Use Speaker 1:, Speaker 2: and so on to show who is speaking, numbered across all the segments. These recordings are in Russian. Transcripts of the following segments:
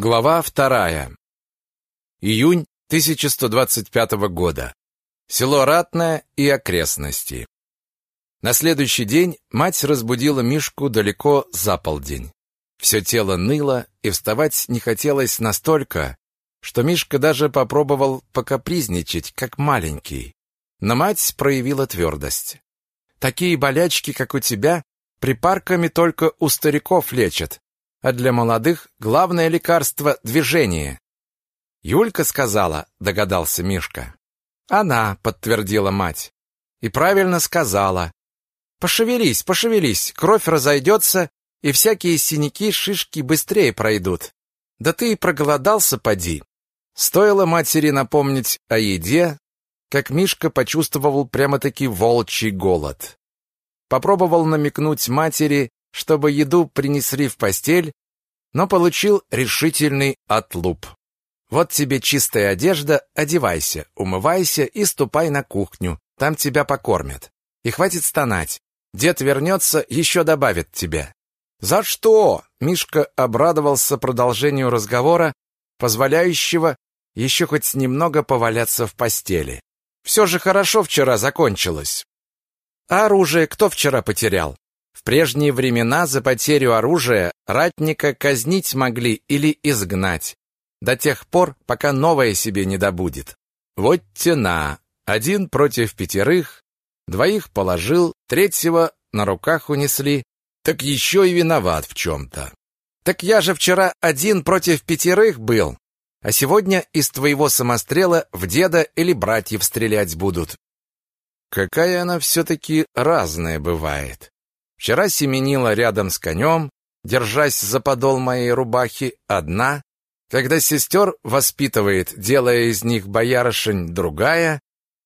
Speaker 1: Глава вторая. Июнь 1125 года. Село Ратное и окрестности. На следующий день мать разбудила Мишку далеко за полдень. Все тело ныло, и вставать не хотелось настолько, что Мишка даже попробовал покапризничать, как маленький. Но мать проявила твердость. «Такие болячки, как у тебя, припарками только у стариков лечат, а для молодых главное лекарство — движение. Юлька сказала, догадался Мишка. Она, подтвердила мать. И правильно сказала. Пошевелись, пошевелись, кровь разойдется, и всякие синяки, шишки быстрее пройдут. Да ты и проголодался, поди. Стоило матери напомнить о еде, как Мишка почувствовал прямо-таки волчий голод. Попробовал намекнуть матери, чтобы еду принесли в постель, но получил решительный отлуп. Вот тебе чистая одежда, одевайся, умывайся и ступай на кухню, там тебя покормят. И хватит стонать. Дед вернется, еще добавит тебе. За что? Мишка обрадовался продолжению разговора, позволяющего еще хоть немного поваляться в постели. Все же хорошо вчера закончилось. А оружие кто вчера потерял? В прежние времена за потерю оружия ратника казнить могли или изгнать, до тех пор, пока новое себе не добудет. Вот тена, один против пятерых, двоих положил, третьего на руках унесли, так еще и виноват в чем-то. Так я же вчера один против пятерых был, а сегодня из твоего самострела в деда или братьев стрелять будут. Какая она все-таки разная бывает. Вчера семенила рядом с конем, держась за подол моей рубахи, одна, когда сестер воспитывает, делая из них боярышень другая,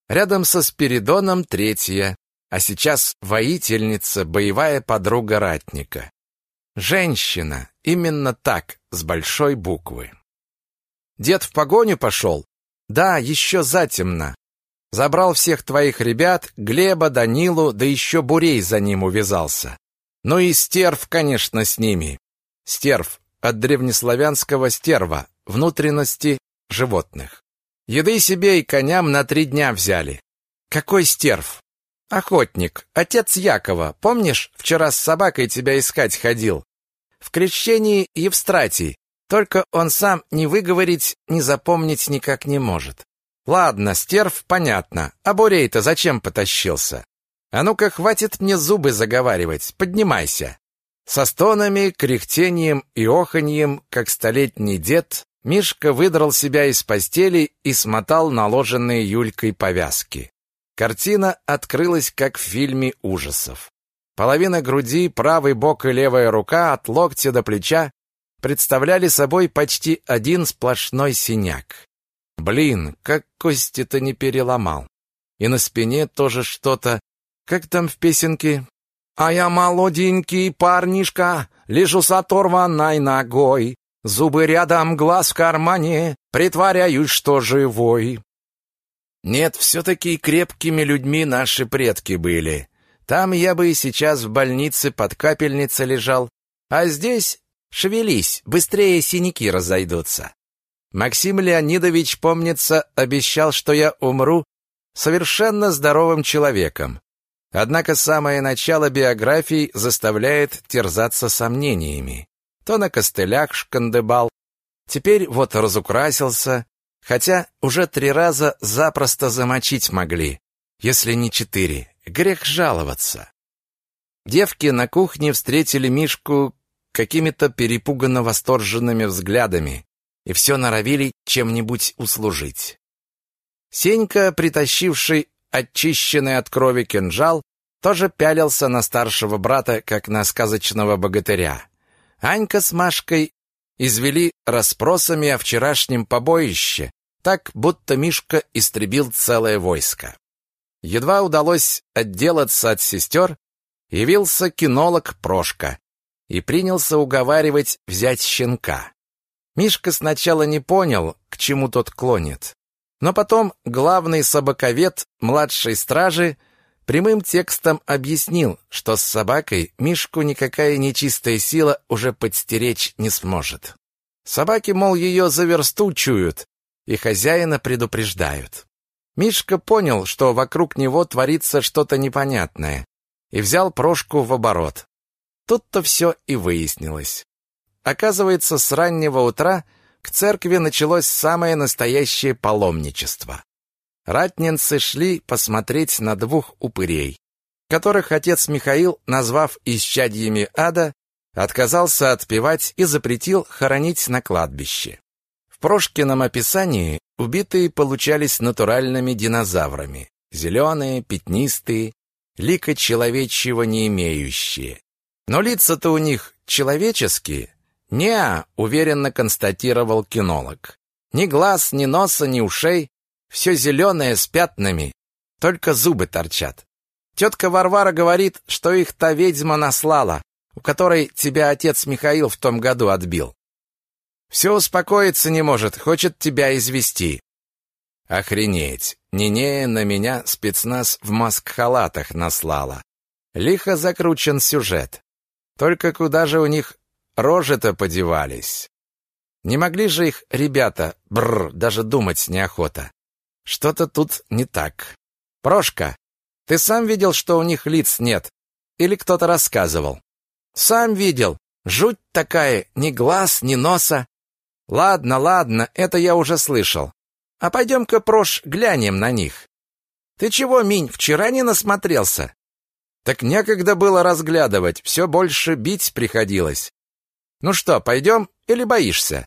Speaker 1: рядом со Спиридоном третья, а сейчас воительница, боевая подруга ратника. Женщина, именно так, с большой буквы. Дед в погоню пошел? Да, еще затемно. Забрал всех твоих ребят, Глеба, Данилу, да еще Бурей за ним увязался. Ну и стерв, конечно, с ними. Стерв от древнеславянского стерва, внутренности животных. Еды себе и коням на три дня взяли. Какой стерв? Охотник, отец Якова. Помнишь, вчера с собакой тебя искать ходил? В крещении Евстратий. Только он сам ни выговорить, ни запомнить никак не может. Ладно, стерв, понятно. А Бурей-то зачем потащился? А ну-ка, хватит мне зубы заговаривать. Поднимайся. Со стонами, кряхтением и оханьем, как столетний дед, Мишка выдрал себя из постели и смотал наложенные Юлькой повязки. Картина открылась, как в фильме ужасов. Половина груди, правый бок и левая рука от локтя до плеча представляли собой почти один сплошной синяк. Блин, как кости-то не переломал. И на спине тоже что-то, как там в песенке. А я молоденький парнишка, лежу с оторванной ногой. Зубы рядом, глаз в кармане, притворяюсь, что живой. Нет, все-таки крепкими людьми наши предки были. Там я бы и сейчас в больнице под капельницей лежал. А здесь шевелись, быстрее синяки разойдутся. Максим Леонидович, помнится, обещал, что я умру совершенно здоровым человеком. Однако самое начало биографии заставляет терзаться сомнениями. То на костылях шкандыбал, теперь вот разукрасился, хотя уже три раза запросто замочить могли, если не четыре. Грех жаловаться. Девки на кухне встретили Мишку какими-то перепуганно восторженными взглядами, и все норовили чем-нибудь услужить. Сенька, притащивший очищенный от крови кинжал, тоже пялился на старшего брата, как на сказочного богатыря. Анька с Машкой извели расспросами о вчерашнем побоище, так будто Мишка истребил целое войско. Едва удалось отделаться от сестер, явился кинолог Прошка и принялся уговаривать взять щенка. Мишка сначала не понял, к чему тот клонит. Но потом главный собаковед младшей стражи прямым текстом объяснил, что с собакой Мишку никакая нечистая сила уже подстеречь не сможет. Собаки, мол, ее за чуют и хозяина предупреждают. Мишка понял, что вокруг него творится что-то непонятное, и взял Прошку в оборот. Тут-то все и выяснилось. Оказывается, с раннего утра к церкви началось самое настоящее паломничество. Ратнинцы шли посмотреть на двух упырей, которых отец Михаил, назвав исчадьями ада, отказался отпевать и запретил хоронить на кладбище. В Прошкином описании убитые получались натуральными динозаврами, зеленые, пятнистые, лика человечьего не имеющие. Но лица-то у них человеческие. Не, уверенно констатировал кинолог. Ни глаз, ни носа, ни ушей, все зеленое с пятнами, только зубы торчат. Тетка Варвара говорит, что их та ведьма наслала, у которой тебя отец Михаил в том году отбил. Все успокоиться не может, хочет тебя извести. Охренеть! Нинея на меня спецназ в маск-халатах наслала. Лихо закручен сюжет. Только куда же у них рожи-то подевались? Не могли же их ребята, бррр, даже думать неохота. Что-то тут не так. Прошка, ты сам видел, что у них лиц нет? Или кто-то рассказывал? Сам видел. Жуть такая, ни глаз, ни носа. Ладно, ладно, это я уже слышал. А пойдем-ка, Прош, глянем на них. Ты чего, Минь, вчера не насмотрелся? Так некогда было разглядывать, все больше бить приходилось. Ну что, пойдем или боишься?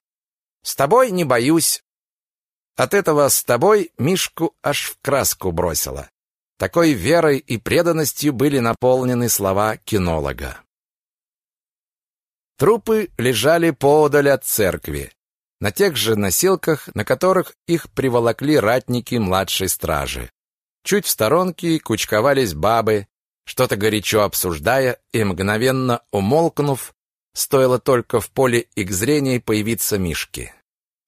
Speaker 1: С тобой не боюсь. От этого с тобой Мишку аж в краску бросило. Такой верой и преданностью были наполнены слова кинолога. Трупы лежали поодаль от церкви, на тех же носилках, на которых их приволокли ратники младшей стражи. Чуть в сторонке кучковались бабы, что-то горячо обсуждая и мгновенно умолкнув, стоило только в поле их зрения появиться Мишке.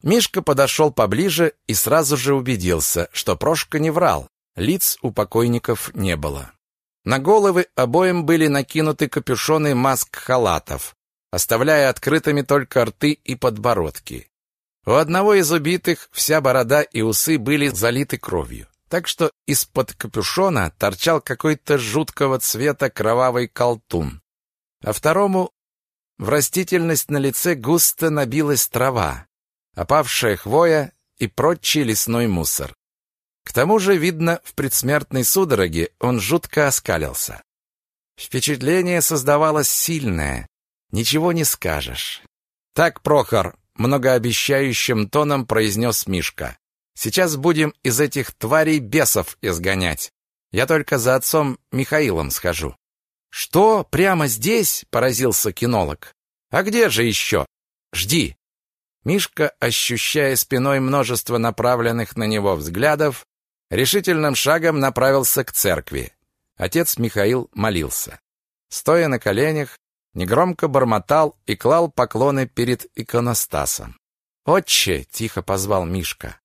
Speaker 1: Мишка подошел поближе и сразу же убедился, что Прошка не врал, лиц у покойников не было. На головы обоим были накинуты капюшоны маск-халатов, оставляя открытыми только рты и подбородки. У одного из убитых вся борода и усы были залиты кровью, так что из-под капюшона торчал какой-то жуткого цвета кровавый колтун. А второму в растительность на лице густо набилась трава, опавшая хвоя и прочий лесной мусор. К тому же, видно, в предсмертной судороге он жутко оскалился. Впечатление создавалось сильное, Ничего не скажешь. Так, Прохор, многообещающим тоном произнес Мишка. Сейчас будем из этих тварей бесов изгонять. Я только за отцом Михаилом схожу. Что, прямо здесь? поразился кинолог. А где же еще? Жди. Мишка, ощущая спиной множество направленных на него взглядов, решительным шагом направился к церкви. Отец Михаил молился. Стоя на коленях, негромко бормотал и клал поклоны перед иконостасом. «Отче!» — тихо позвал Мишка.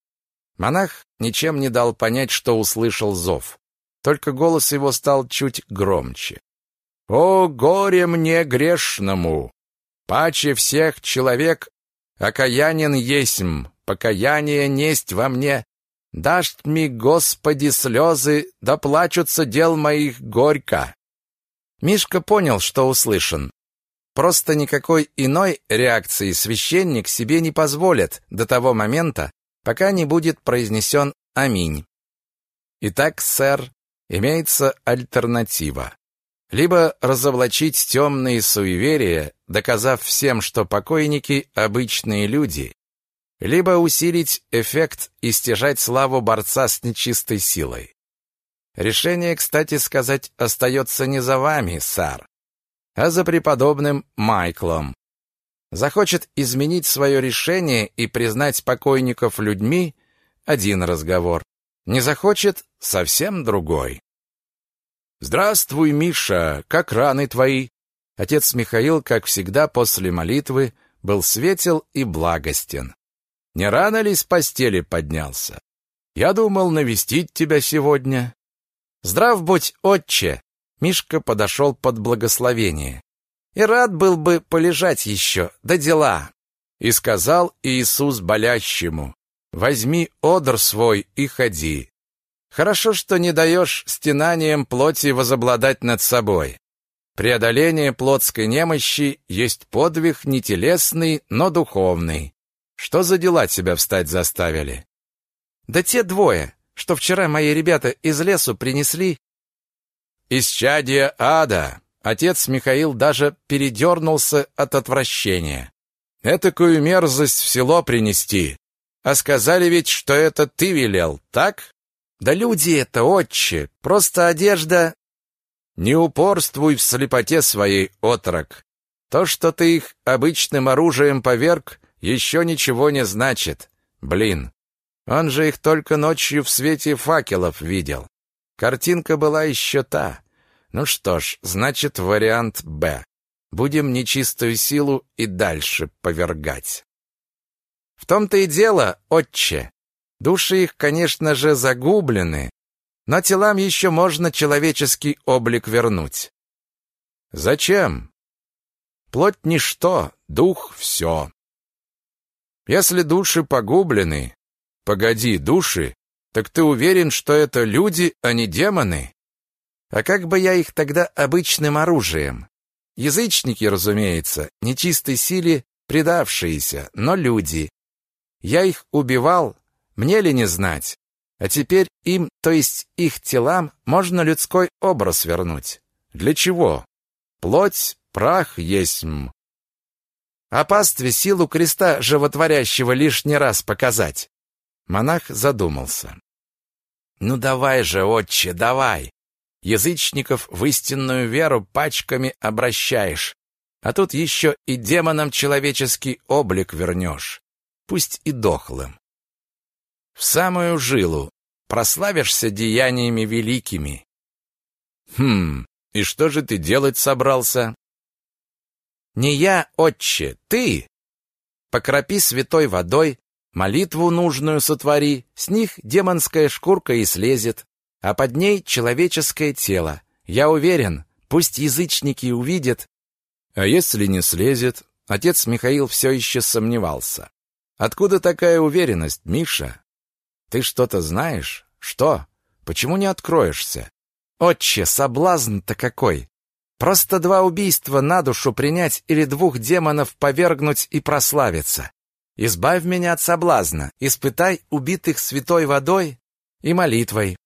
Speaker 1: Монах ничем не дал понять, что услышал зов. Только голос его стал чуть громче. «О, горе мне грешному! Паче всех человек окаянен есмь, покаяние несть во мне. Дашь мне, Господи, слезы, да плачутся дел моих горько». Мишка понял, что услышан, Просто никакой иной реакции священник себе не позволит до того момента, пока не будет произнесен «Аминь». Итак, сэр, имеется альтернатива. Либо разоблачить темные суеверия, доказав всем, что покойники – обычные люди, либо усилить эффект и стяжать славу борца с нечистой силой. Решение, кстати сказать, остается не за вами, сэр а за преподобным Майклом. Захочет изменить свое решение и признать покойников людьми – один разговор. Не захочет – совсем другой. «Здравствуй, Миша! Как раны твои?» Отец Михаил, как всегда после молитвы, был светел и благостен. «Не рано ли с постели поднялся? Я думал навестить тебя сегодня». «Здрав будь, отче!» Мишка подошел под благословение. И рад был бы полежать еще, да дела. И сказал Иисус болящему, «Возьми одр свой и ходи». Хорошо, что не даешь стенанием плоти возобладать над собой. Преодоление плотской немощи есть подвиг не телесный, но духовный. Что за дела тебя встать заставили?
Speaker 2: Да те двое, что вчера мои ребята из лесу принесли.
Speaker 1: Из чадия ада. Отец Михаил даже передернулся от отвращения. Этакую мерзость в село принести. А сказали ведь, что это ты велел, так?
Speaker 2: Да люди это, отче, просто одежда
Speaker 1: не упорствуй в слепоте своей, отрок. То, что ты их обычным оружием поверг, еще ничего не значит. Блин, он же их только ночью в свете факелов видел. Картинка была еще та. Ну что ж, значит, вариант «Б». Будем нечистую силу и дальше повергать. В том-то и дело, отче. Души их, конечно же, загублены, но телам еще можно человеческий облик вернуть. Зачем? Плоть ничто, дух все. Если души погублены, погоди, души, так ты уверен, что это люди, а не демоны? А как бы я их тогда обычным оружием? Язычники, разумеется, нечистой силе предавшиеся, но люди. Я их убивал, мне ли не знать? А теперь им, то есть их телам, можно людской образ вернуть. Для чего? Плоть, прах есть. А пастве силу креста животворящего лишний раз показать. Монах задумался. Ну давай же, отче, давай. Язычников в истинную веру пачками обращаешь. А тут еще и демонам человеческий облик вернешь. Пусть и дохлым в самую жилу, прославишься деяниями великими. Хм, и что же ты делать собрался? Не я, отче, ты. Покропи святой водой, молитву нужную сотвори, с них демонская шкурка и слезет, а под ней человеческое тело. Я уверен, пусть язычники увидят. А если не слезет? Отец Михаил все еще сомневался. Откуда такая уверенность, Миша? Ты что-то знаешь? Что? Почему не откроешься? Отче, соблазн-то какой! Просто два убийства на душу принять или двух демонов повергнуть и прославиться. Избавь меня от соблазна, испытай убитых святой водой и молитвой.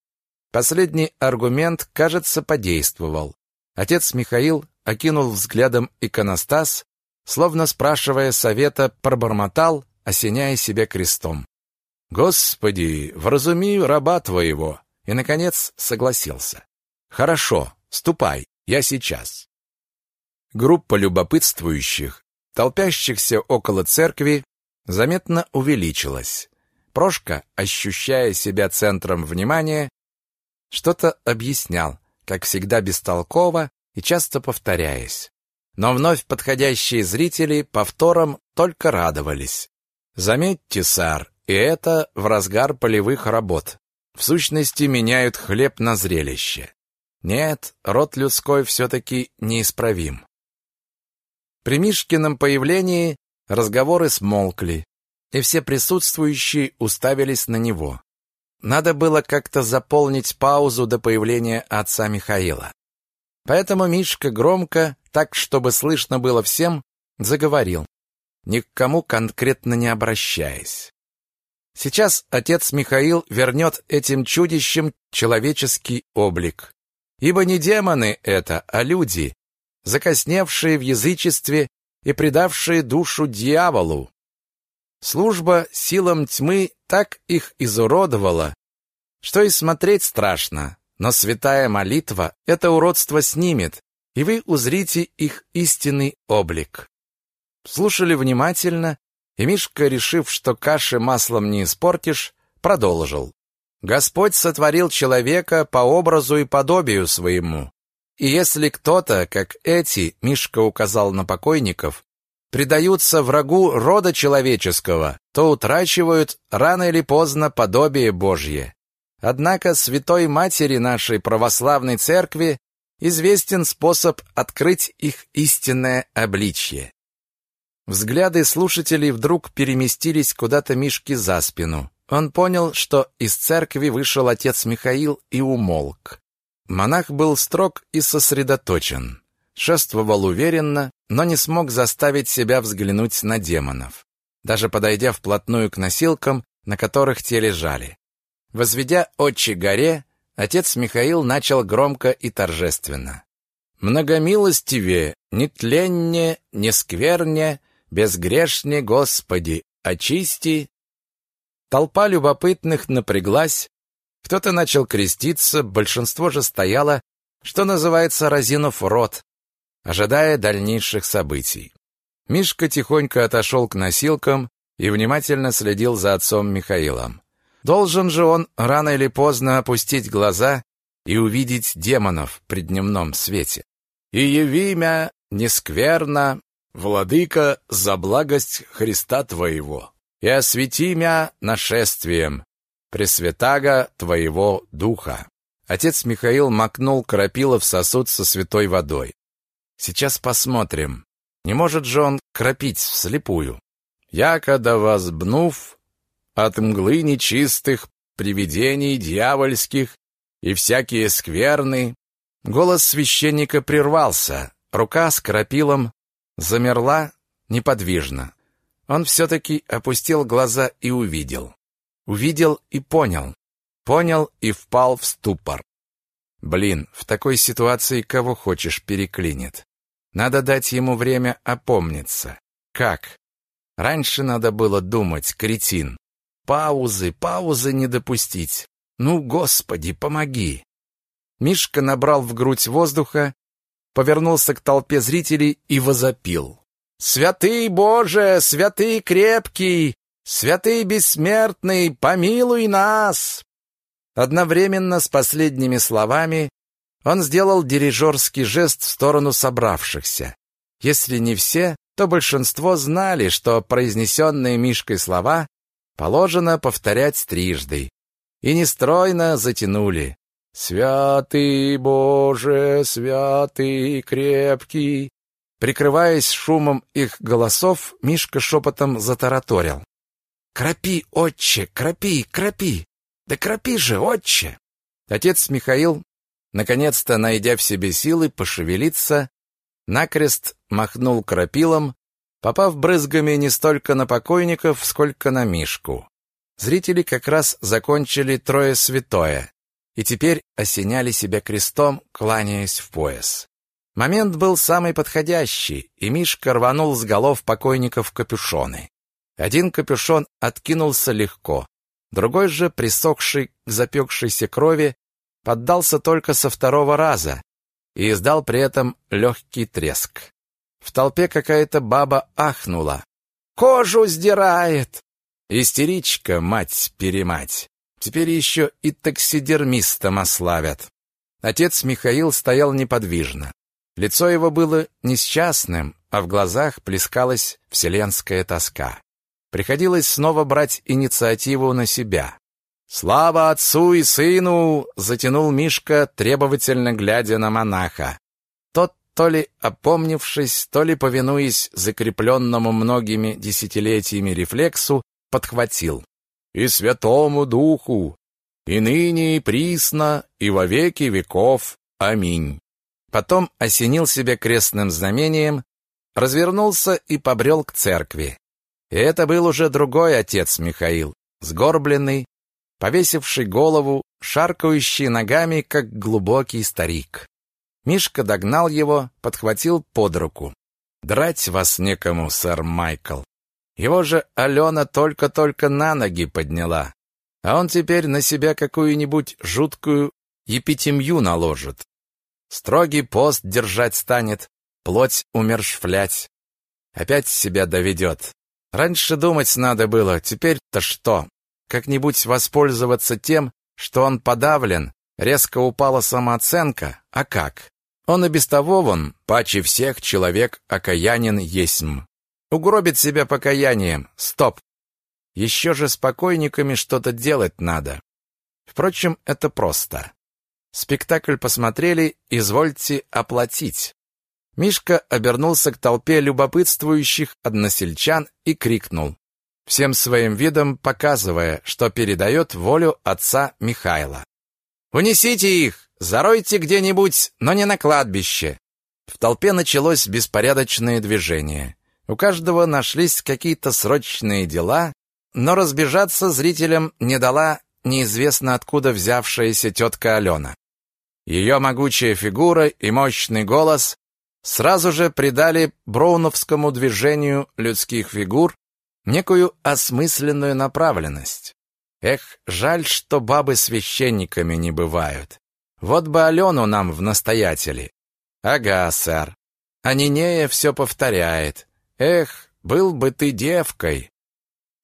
Speaker 1: Последний аргумент, кажется, подействовал. Отец Михаил окинул взглядом иконостас, словно спрашивая совета, пробормотал, осеняя себя крестом. Господи, вразуми раба твоего. И наконец согласился. Хорошо, ступай, я сейчас. Группа любопытствующих, толпящихся около церкви, заметно увеличилась. Прошка, ощущая себя центром внимания, что-то объяснял, как всегда бестолково и часто повторяясь. Но вновь подходящие зрители повтором только радовались. Заметьте, сар, и это в разгар полевых работ. В сущности, меняют хлеб на зрелище. Нет, род людской все-таки неисправим. При Мишкином появлении разговоры смолкли, и все присутствующие уставились на него. Надо было как-то заполнить паузу до появления отца Михаила. Поэтому Мишка громко, так чтобы слышно было всем, заговорил, ни к кому конкретно не обращаясь. Сейчас отец Михаил вернет этим чудищам человеческий облик. Ибо не демоны это, а люди, закосневшие в язычестве и предавшие душу дьяволу. Служба силам тьмы так их изуродовала, что и смотреть страшно, но святая молитва это уродство снимет, и вы узрите их истинный облик. Слушали внимательно и Мишка, решив, что каши маслом не испортишь, продолжил. Господь сотворил человека по образу и подобию своему. И если кто-то, как эти, Мишка указал на покойников, предаются врагу рода человеческого, то утрачивают рано или поздно подобие Божье. Однако святой матери нашей православной церкви известен способ открыть их истинное обличье. Взгляды слушателей вдруг переместились куда-то Мишке за спину. Он понял, что из церкви вышел отец Михаил и умолк. Монах был строг и сосредоточен. Шествовал уверенно, но не смог заставить себя взглянуть на демонов, даже подойдя вплотную к носилкам, на которых те лежали. Возведя очи горе, отец Михаил начал громко и торжественно. «Многомилостивее, нетленне, нескверне, безгрешне, Господи, очисти!» Толпа любопытных напряглась, кто-то начал креститься, большинство же стояло, что называется, разинув рот, ожидая дальнейших событий. Мишка тихонько отошел к носилкам и внимательно следил за отцом Михаилом. Должен же он рано или поздно опустить глаза и увидеть демонов при дневном свете. «И яви мя нескверно, владыка, за благость Христа Твоего, и освети мя нашествием, пресвятаго Твоего Духа». Отец Михаил макнул крапила в сосуд со святой водой. Сейчас посмотрим. Не может же он кропить вслепую. Якода возбнув от мглы нечистых, привидений дьявольских и всякие скверны. Голос священника прервался, рука с крапилом замерла неподвижно. Он все-таки опустил глаза и увидел. Увидел и понял. Понял и впал в ступор. Блин, в такой ситуации кого хочешь переклинит. Надо дать ему время опомниться. Как? Раньше надо было думать, кретин. Паузы, паузы не допустить. Ну, Господи, помоги. Мишка набрал в грудь воздуха, повернулся к толпе зрителей и возопил. «Святый Боже, святый крепкий, святый бессмертный, помилуй нас!» Одновременно с последними словами он сделал дирижерский жест в сторону собравшихся. Если не все, то большинство знали, что произнесенные Мишкой слова положено повторять трижды. И нестройно затянули. «Святый Боже, святый крепкий!» Прикрываясь шумом их голосов, Мишка шепотом затараторил. «Крапи, отче, крапи, крапи! Да крапи же, отче!» Отец Михаил, наконец-то найдя в себе силы пошевелиться, накрест махнул крапилом, попав брызгами не столько на покойников, сколько на Мишку. Зрители как раз закончили трое святое и теперь осеняли себя крестом, кланяясь в пояс. Момент был самый подходящий, и Мишка рванул с голов покойников капюшоны. Один капюшон откинулся легко, другой же, присохший к запекшейся крови, поддался только со второго раза и издал при этом легкий треск. В толпе какая-то баба ахнула. «Кожу сдирает!» Истеричка, мать-перемать. Теперь еще и таксидермистом ославят. Отец Михаил стоял неподвижно. Лицо его было несчастным, а в глазах плескалась вселенская тоска. Приходилось снова брать инициативу на себя. «Слава отцу и сыну!» — затянул Мишка, требовательно глядя на монаха. Тот, то ли опомнившись, то ли повинуясь закрепленному многими десятилетиями рефлексу, подхватил. «И святому духу, и ныне, и присно, и во веки веков. Аминь». Потом осенил себя крестным знамением, развернулся и побрел к церкви. И это был уже другой отец Михаил, сгорбленный, повесивший голову, шаркающий ногами, как глубокий старик. Мишка догнал его, подхватил под руку. «Драть вас некому, сэр Майкл. Его же Алена только-только на ноги подняла, а он теперь на себя какую-нибудь жуткую епитемью наложит. Строгий пост держать станет, плоть умершвлять. Опять себя доведет. Раньше думать надо было, теперь-то что? как-нибудь воспользоваться тем, что он подавлен, резко упала самооценка, а как? Он и без того вон, паче всех человек окаянен есмь. Угробит себя покаянием. Стоп. Еще же с покойниками что-то делать надо. Впрочем, это просто. Спектакль посмотрели, извольте оплатить. Мишка обернулся к толпе любопытствующих односельчан и крикнул, всем своим видом показывая, что передает волю отца Михайла. «Унесите их! Заройте где-нибудь, но не на кладбище!» В толпе началось беспорядочное движение. У каждого нашлись какие-то срочные дела, но разбежаться зрителям не дала неизвестно откуда взявшаяся тетка Алена. Ее могучая фигура и мощный голос сразу же придали броуновскому движению людских фигур некую осмысленную направленность. Эх, жаль, что бабы священниками не бывают. Вот бы Алену нам в настоятели. Ага, сэр. А Нинея все повторяет. Эх, был бы ты девкой.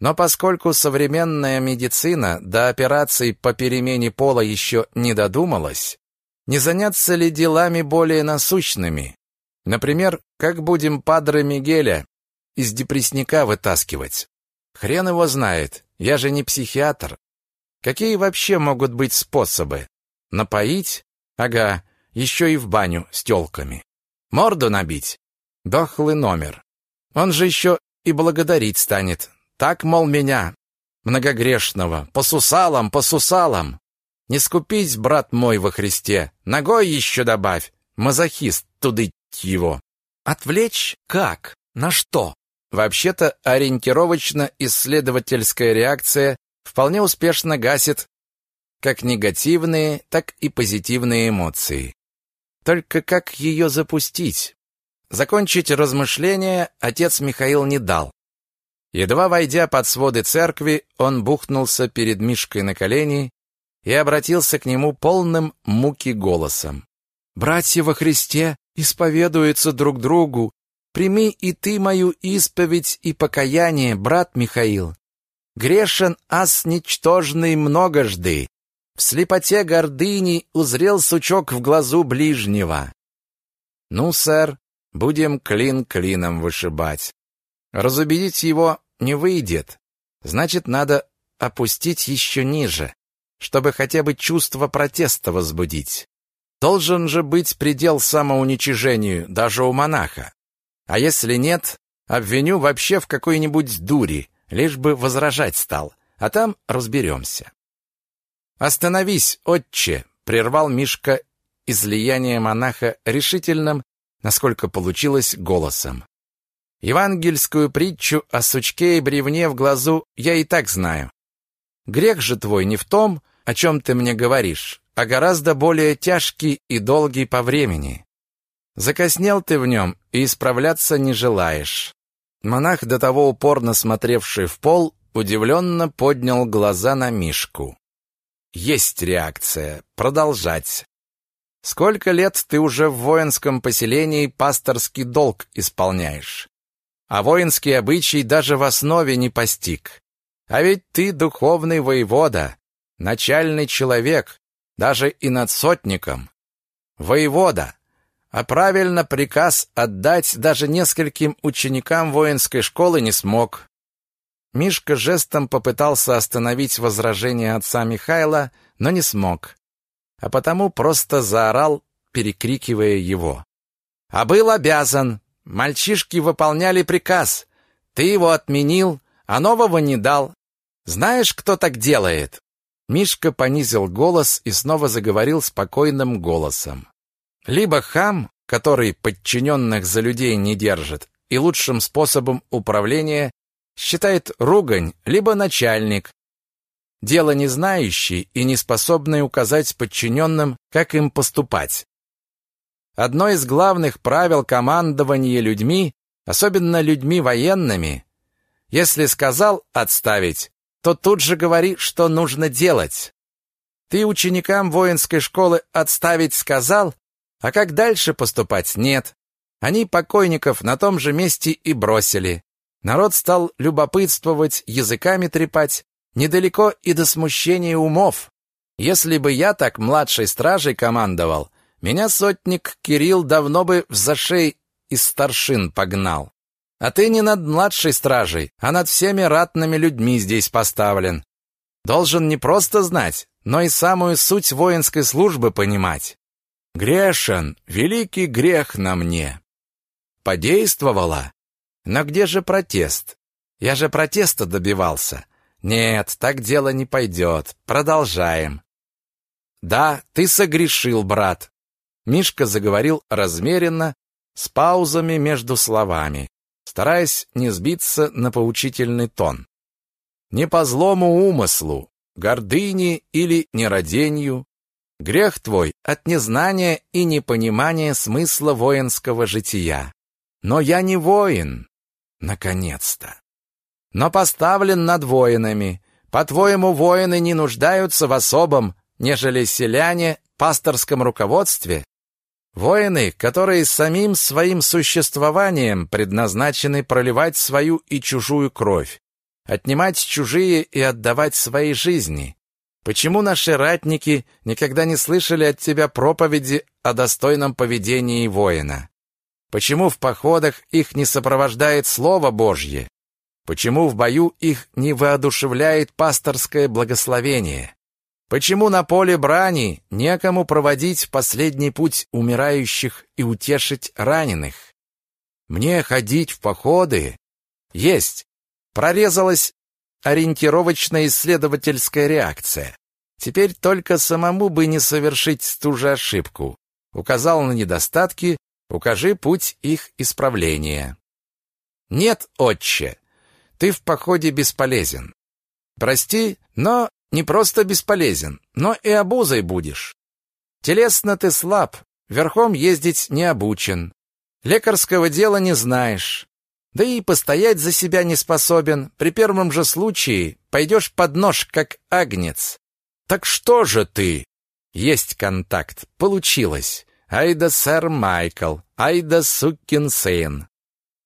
Speaker 1: Но поскольку современная медицина до операций по перемене пола еще не додумалась, не заняться ли делами более насущными? Например, как будем падре Мигеля из депрессника вытаскивать? Хрен его знает, я же не психиатр. Какие вообще могут быть способы? Напоить? Ага, еще и в баню с тёлками. Морду набить? Дохлый номер. Он же еще и благодарить станет. Так, мол, меня, многогрешного, по сусалам, по сусалам. Не скупись, брат мой во Христе, ногой еще добавь, мазохист тудыть его. Отвлечь? Как? На что? Вообще-то ориентировочно-исследовательская реакция вполне успешно гасит как негативные, так и позитивные эмоции. Только как ее запустить? Закончить размышления отец Михаил не дал. Едва войдя под своды церкви, он бухнулся перед Мишкой на колени и обратился к нему полным муки голосом. «Братья во Христе исповедуются друг другу. Прими и ты мою исповедь и покаяние, брат Михаил. Грешен ас ничтожный многожды. В слепоте гордыни узрел сучок в глазу ближнего. Ну, сэр, будем клин клином вышибать. Разубедить его не выйдет. Значит, надо опустить еще ниже чтобы хотя бы чувство протеста возбудить. Должен же быть предел самоуничижению даже у монаха. А если нет, обвиню вообще в какой-нибудь дури, лишь бы возражать стал, а там разберемся. «Остановись, отче!» — прервал Мишка излияние монаха решительным, насколько получилось, голосом. «Евангельскую притчу о сучке и бревне в глазу я и так знаю. Грех же твой не в том, о чем ты мне говоришь, а гораздо более тяжкий и долгий по времени. Закоснел ты в нем и исправляться не желаешь». Монах, до того упорно смотревший в пол, удивленно поднял глаза на Мишку. «Есть реакция. Продолжать. Сколько лет ты уже в воинском поселении пасторский долг исполняешь? А воинский обычай даже в основе не постиг. А ведь ты духовный воевода, начальный человек, даже и над сотником. Воевода, а правильно приказ отдать даже нескольким ученикам воинской школы не смог. Мишка жестом попытался остановить возражение отца Михайла, но не смог, а потому просто заорал, перекрикивая его. «А был обязан! Мальчишки выполняли приказ! Ты его отменил, а нового не дал! Знаешь, кто так делает?» Мишка понизил голос и снова заговорил спокойным голосом. Либо хам, который подчиненных за людей не держит, и лучшим способом управления считает ругань, либо начальник, дело не знающий и не способный указать подчиненным, как им поступать. Одно из главных правил командования людьми, особенно людьми военными, если сказал отставить, то тут же говори, что нужно делать. Ты ученикам воинской школы отставить сказал, а как дальше поступать нет. Они покойников на том же месте и бросили. Народ стал любопытствовать, языками трепать, недалеко и до смущения умов. Если бы я так младшей стражей командовал, меня сотник Кирилл давно бы в зашей из старшин погнал. А ты не над младшей стражей, а над всеми ратными людьми здесь поставлен. Должен не просто знать, но и самую суть воинской службы понимать. Грешен, великий грех на мне. подействовало.
Speaker 2: Но где же протест? Я же протеста добивался. Нет, так дело не пойдет. Продолжаем. Да, ты согрешил, брат. Мишка заговорил размеренно, с паузами между словами, стараясь не сбиться на поучительный тон. Не по злому умыслу, гордыне или нераденью, грех твой от незнания и непонимания смысла воинского жития. Но я не воин, наконец-то. Но поставлен над воинами. По-твоему, воины не нуждаются в особом, нежели селяне, пасторском руководстве? Воины, которые самим своим существованием предназначены проливать свою и чужую кровь, отнимать чужие и отдавать свои жизни. Почему наши ратники никогда не слышали от тебя проповеди о достойном поведении воина? Почему в походах их не сопровождает Слово Божье? Почему в бою их не воодушевляет пасторское благословение? Почему на поле брани некому проводить последний путь умирающих и утешить раненых? Мне ходить в походы? Есть. Прорезалась ориентировочная исследовательская реакция. Теперь только самому бы не совершить ту же ошибку. Указал на недостатки, укажи путь их исправления. Нет, отче, ты в походе бесполезен. Прости, но не просто бесполезен, но и обузой будешь. Телесно ты слаб, верхом ездить не обучен, лекарского дела не знаешь, да и постоять за себя не способен. При первом же случае пойдешь под нож, как агнец. Так что же ты? Есть контакт, получилось. Ай да сэр Майкл, ай да сукин сын.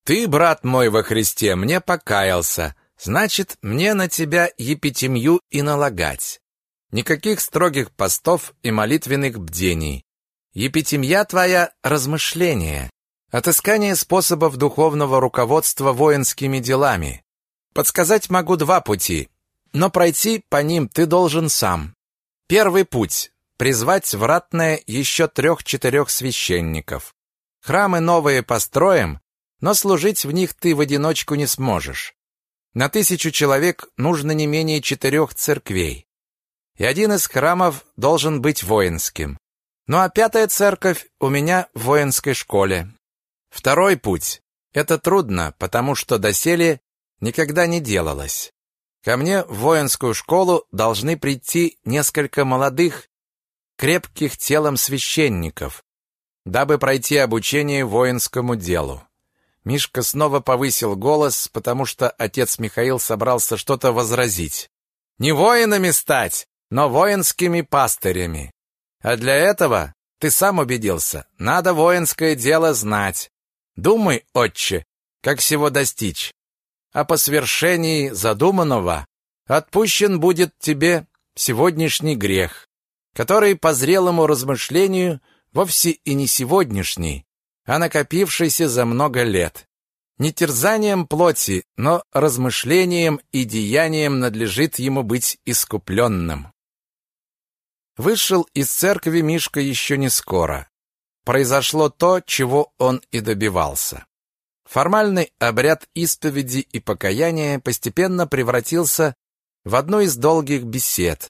Speaker 2: Ты, брат мой во Христе, мне покаялся, значит, мне на тебя епитемью и налагать. Никаких строгих постов и молитвенных бдений. Епитемья твоя — размышление, отыскание способов духовного руководства воинскими делами. Подсказать могу два пути, но пройти по ним ты должен сам. Первый путь призвать в ратное еще трех-четырех священников. Храмы новые построим, но служить в них ты в одиночку не сможешь. На тысячу человек нужно не менее четырех церквей. И один из храмов должен быть воинским. Ну а пятая церковь у меня в воинской школе. Второй путь. Это трудно, потому что доселе никогда не делалось. Ко мне в воинскую школу должны прийти несколько молодых, крепких телом священников, дабы пройти обучение воинскому делу. Мишка снова повысил голос, потому что отец Михаил собрался что-то возразить. «Не воинами стать, но воинскими пастырями. А для этого, ты сам убедился, надо воинское дело знать. Думай, отче, как всего достичь. А по свершении задуманного отпущен будет тебе сегодняшний грех который по зрелому размышлению вовсе и не сегодняшний, а накопившийся за много лет. Не терзанием плоти, но размышлением и деянием надлежит ему быть искупленным. Вышел из церкви Мишка еще не скоро. Произошло то, чего он и добивался. Формальный обряд исповеди и покаяния постепенно превратился в одну из долгих бесед,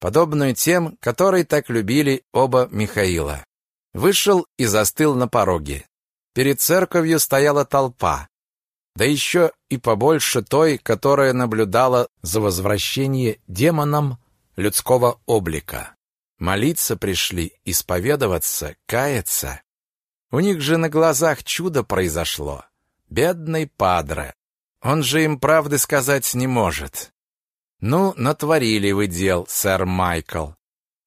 Speaker 2: подобную тем, которые так любили оба Михаила. Вышел и застыл на пороге. Перед церковью стояла толпа, да еще и побольше той, которая наблюдала за возвращение демоном людского облика. Молиться пришли, исповедоваться, каяться. У них же на глазах чудо произошло. Бедный падре. Он же им правды сказать не может. Ну, натворили вы дел, сэр Майкл.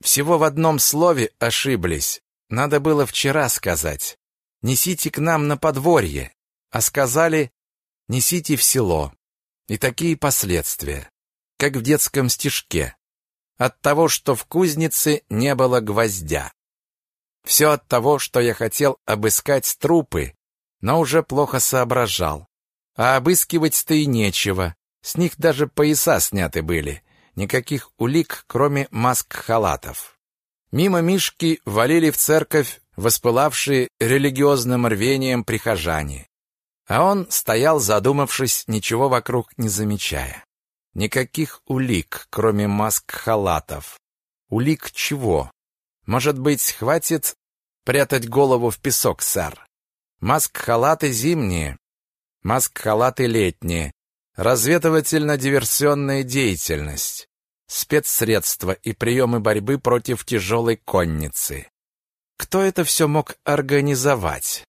Speaker 2: Всего в одном слове ошиблись. Надо было вчера сказать. Несите к нам на подворье. А сказали, несите в село. И такие последствия, как в детском стишке. От того, что в кузнице не было гвоздя. Все от того, что я хотел обыскать трупы, но уже плохо соображал. А обыскивать-то и нечего. С них даже пояса сняты были. Никаких улик, кроме маск-халатов. Мимо Мишки валили в церковь
Speaker 1: воспылавшие религиозным рвением прихожане. А он стоял, задумавшись, ничего вокруг не замечая. Никаких улик, кроме маск-халатов. Улик чего? Может быть, хватит прятать голову в песок, сэр? Маск-халаты зимние, маск-халаты летние, разведывательно-диверсионная деятельность, спецсредства и приемы борьбы против тяжелой конницы. Кто это все мог организовать?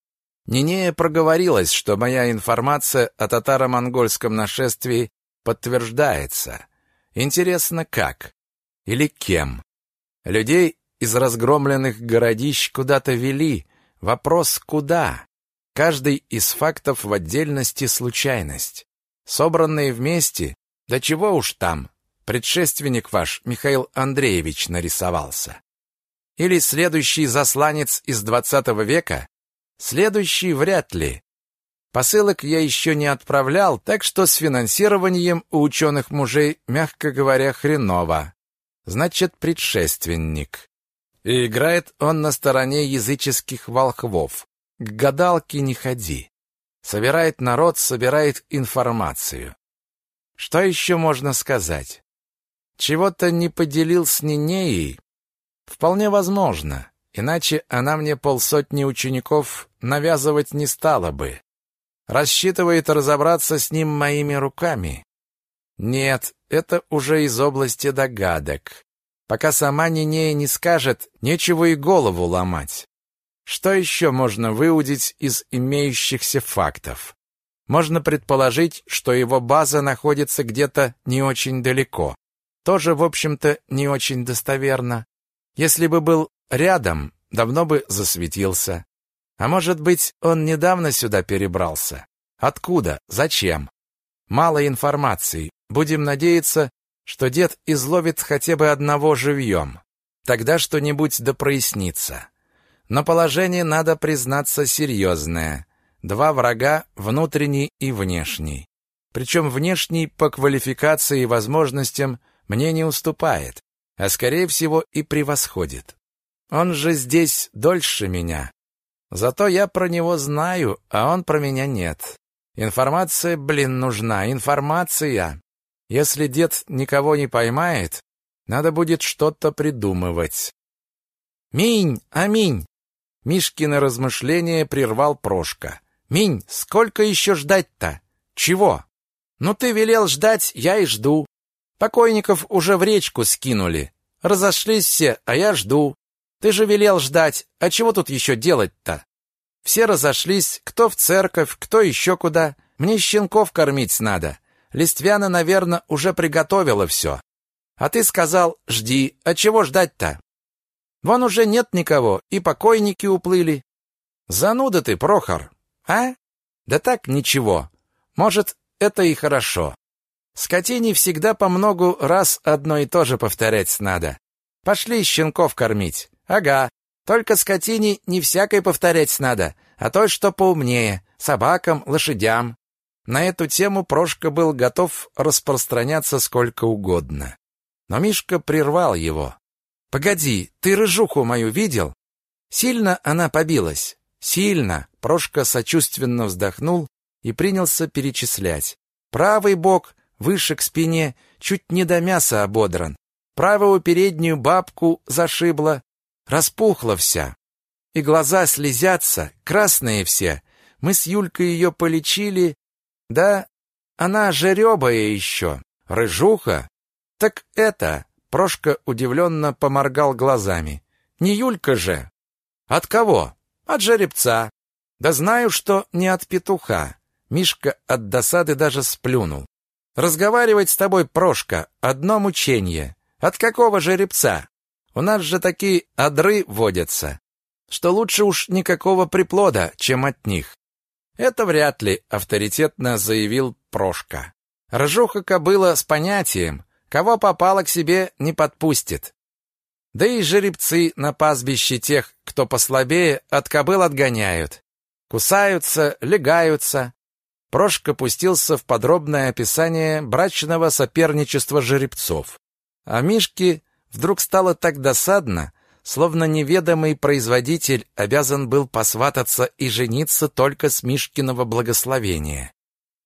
Speaker 1: Нинея проговорилась, что моя информация о татаро-монгольском нашествии подтверждается. Интересно, как? Или кем? Людей из разгромленных городищ куда-то вели. Вопрос, куда? Каждый из фактов в отдельности случайность. Собранные вместе, да чего уж там, предшественник ваш Михаил Андреевич нарисовался. Или следующий засланец из двадцатого века? Следующий вряд ли. Посылок я еще не отправлял, так что с финансированием у ученых мужей, мягко говоря, хреново. Значит, предшественник. И играет он на стороне языческих волхвов. К гадалке не ходи. Собирает народ, собирает информацию. Что еще можно сказать? Чего-то не поделил с Нинеей, Вполне возможно, иначе она мне полсотни учеников навязывать не стала бы. Рассчитывает разобраться с ним моими руками. Нет, это уже из области догадок. Пока сама Нинея не скажет, нечего и голову ломать. Что еще можно выудить из имеющихся фактов? Можно предположить, что его база находится где-то не очень далеко. Тоже, в общем-то, не очень достоверно. Если бы был рядом, давно бы засветился. А может быть, он недавно сюда перебрался? Откуда? Зачем? Мало информации. Будем надеяться, что дед изловит хотя бы одного живьем. Тогда что-нибудь да прояснится. Но положение, надо признаться, серьезное. Два врага, внутренний и внешний. Причем внешний по квалификации и возможностям мне не уступает а скорее всего и превосходит. Он же здесь дольше меня. Зато я про него знаю, а он про меня нет. Информация, блин, нужна, информация. Если дед никого не поймает, надо будет что-то придумывать. Минь, аминь. Мишкины размышления прервал Прошка. Минь, сколько еще ждать-то? Чего? Ну ты велел ждать, я и жду. Покойников уже в речку скинули. Разошлись все, а я жду. Ты же велел ждать, а чего тут еще делать-то? Все разошлись, кто в церковь, кто еще куда. Мне щенков кормить надо. Листвяна, наверное, уже приготовила все. А ты сказал, жди, а чего ждать-то? Вон уже нет никого, и покойники уплыли. Зануда ты, Прохор, а? Да так, ничего. Может, это и хорошо. Скотине всегда по многу раз одно и то же повторять надо. Пошли щенков кормить. Ага. Только скотине не всякой повторять надо, а той, что поумнее, собакам, лошадям. На эту тему Прошка был готов распространяться сколько угодно. Но Мишка прервал его. «Погоди, ты рыжуху мою видел? Сильно она побилась?» «Сильно!» Прошка сочувственно вздохнул и принялся перечислять. «Правый бок, выше к спине, чуть не до мяса ободран. Правую переднюю бабку зашибла, распухла вся. И глаза слезятся, красные все. Мы с Юлькой ее полечили. Да, она жеребая еще. Рыжуха? Так это... Прошка удивленно поморгал глазами. Не Юлька же. От кого? От жеребца. Да знаю, что не от петуха. Мишка от досады даже сплюнул. Разговаривать с тобой, Прошка, одно мучение. От какого жеребца? У нас же такие одры водятся, что лучше уж никакого приплода, чем от них. Это вряд ли, авторитетно заявил Прошка. Ржуха кобыла с понятием, кого попало к себе, не подпустит. Да и жеребцы на пастбище тех, кто послабее, от кобыл отгоняют. Кусаются, легаются, Прошка пустился в подробное описание брачного соперничества жеребцов. А Мишке вдруг стало так досадно,
Speaker 2: словно неведомый производитель обязан был посвататься и жениться только с Мишкиного благословения.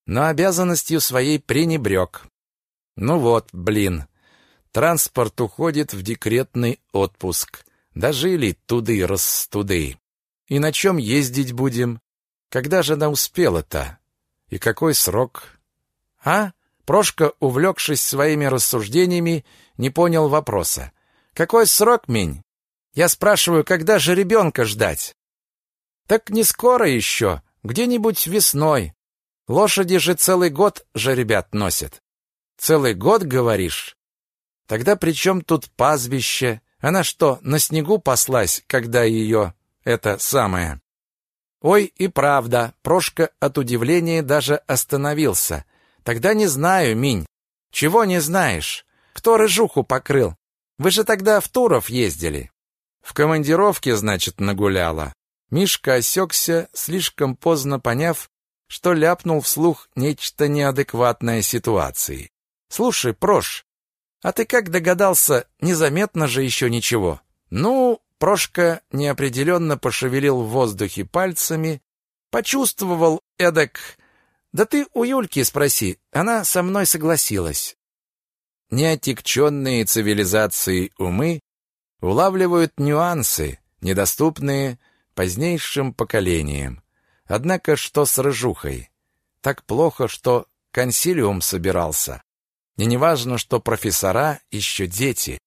Speaker 2: Но обязанностью своей пренебрег. Ну вот, блин, транспорт уходит в декретный отпуск. Дожили туды-растуды. И на чем ездить будем? Когда же она успела-то? И какой срок? А? Прошка, увлекшись своими рассуждениями, не понял вопроса. Какой срок, Минь? Я спрашиваю, когда же ребенка ждать? Так не скоро еще, где-нибудь весной. Лошади же целый год же ребят носят. Целый год, говоришь? Тогда при чем тут пастбище? Она что, на снегу паслась, когда ее это самое? Ой, и правда, Прошка от удивления даже остановился. Тогда не знаю, Минь. Чего не знаешь? Кто рыжуху покрыл? Вы же тогда в Туров ездили. В командировке, значит, нагуляла. Мишка осекся, слишком поздно поняв, что ляпнул вслух нечто неадекватное ситуации. «Слушай, Прош, а ты как догадался, незаметно же еще ничего?» «Ну, Прошка неопределенно пошевелил в воздухе пальцами, почувствовал эдак... Да ты у Юльки спроси, она со мной согласилась». Неотекченные цивилизацией умы улавливают нюансы, недоступные позднейшим поколениям. Однако что с рыжухой? Так плохо, что консилиум собирался. И неважно, что профессора еще дети.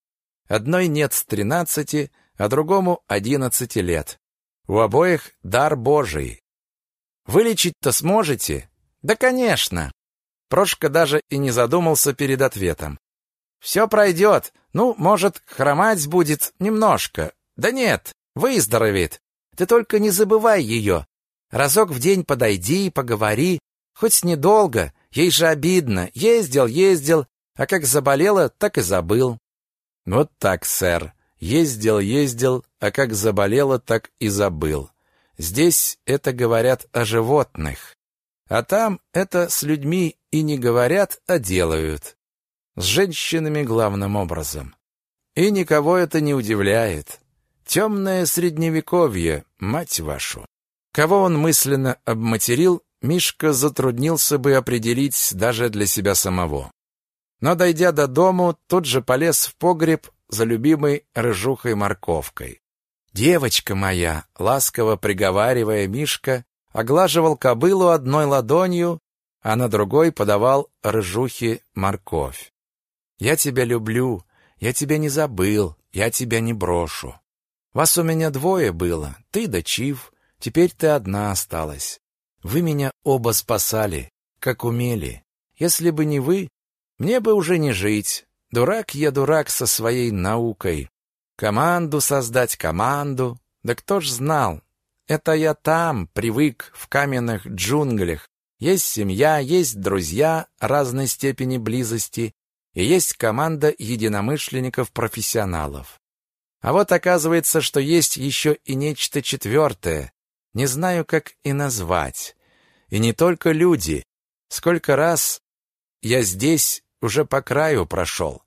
Speaker 2: Одной нет с тринадцати, а другому одиннадцати лет. У обоих дар Божий. Вылечить-то сможете? Да, конечно. Прошка даже и не задумался перед ответом. Все пройдет. Ну, может, хромать будет немножко. Да нет, выздоровеет. Ты только не забывай ее. Разок в день подойди, поговори, хоть недолго. Ей же обидно. Ездил, ездил, а как заболела, так и забыл. Вот так, сэр. Ездил, ездил, а как заболела, так и забыл. Здесь это говорят о животных. А там это с людьми и не говорят, а делают. С женщинами главным образом. И никого это не удивляет. Темное средневековье, мать вашу. Кого он мысленно обматерил, Мишка затруднился бы определить даже для себя самого. Но, дойдя до дому, тут же полез в погреб за любимой рыжухой-морковкой. «Девочка моя!» — ласково приговаривая Мишка, оглаживал кобылу одной ладонью, а на другой подавал рыжухе морковь. «Я тебя люблю, я тебя не забыл, я тебя не брошу. Вас у меня двое было, ты да Чив, теперь ты одна осталась. Вы меня оба спасали, как умели. Если бы не вы, мне бы уже не жить. Дурак я дурак со своей наукой. Команду создать, команду. Да кто ж знал? Это я там, привык, в каменных джунглях. Есть семья, есть друзья разной степени близости, и есть команда единомышленников-профессионалов. А вот оказывается, что есть еще и нечто четвертое. Не знаю, как и назвать. И не только люди. Сколько раз я здесь уже по краю прошел.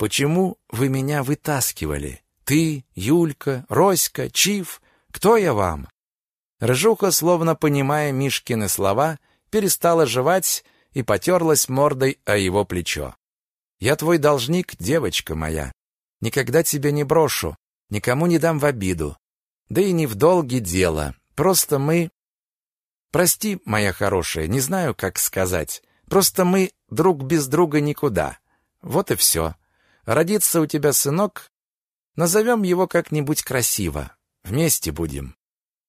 Speaker 2: Почему вы меня вытаскивали? Ты, Юлька, Роська, Чиф? Кто я вам? Рыжуха, словно понимая Мишкины слова, перестала жевать и потерлась мордой о его плечо. «Я твой должник, девочка моя. Никогда тебя не брошу, никому не дам в обиду. Да и не в долги дело. Просто мы... Прости, моя хорошая, не знаю, как сказать. Просто мы друг без друга никуда. Вот и все. Родится у тебя сынок, назовем его как-нибудь красиво. Вместе будем.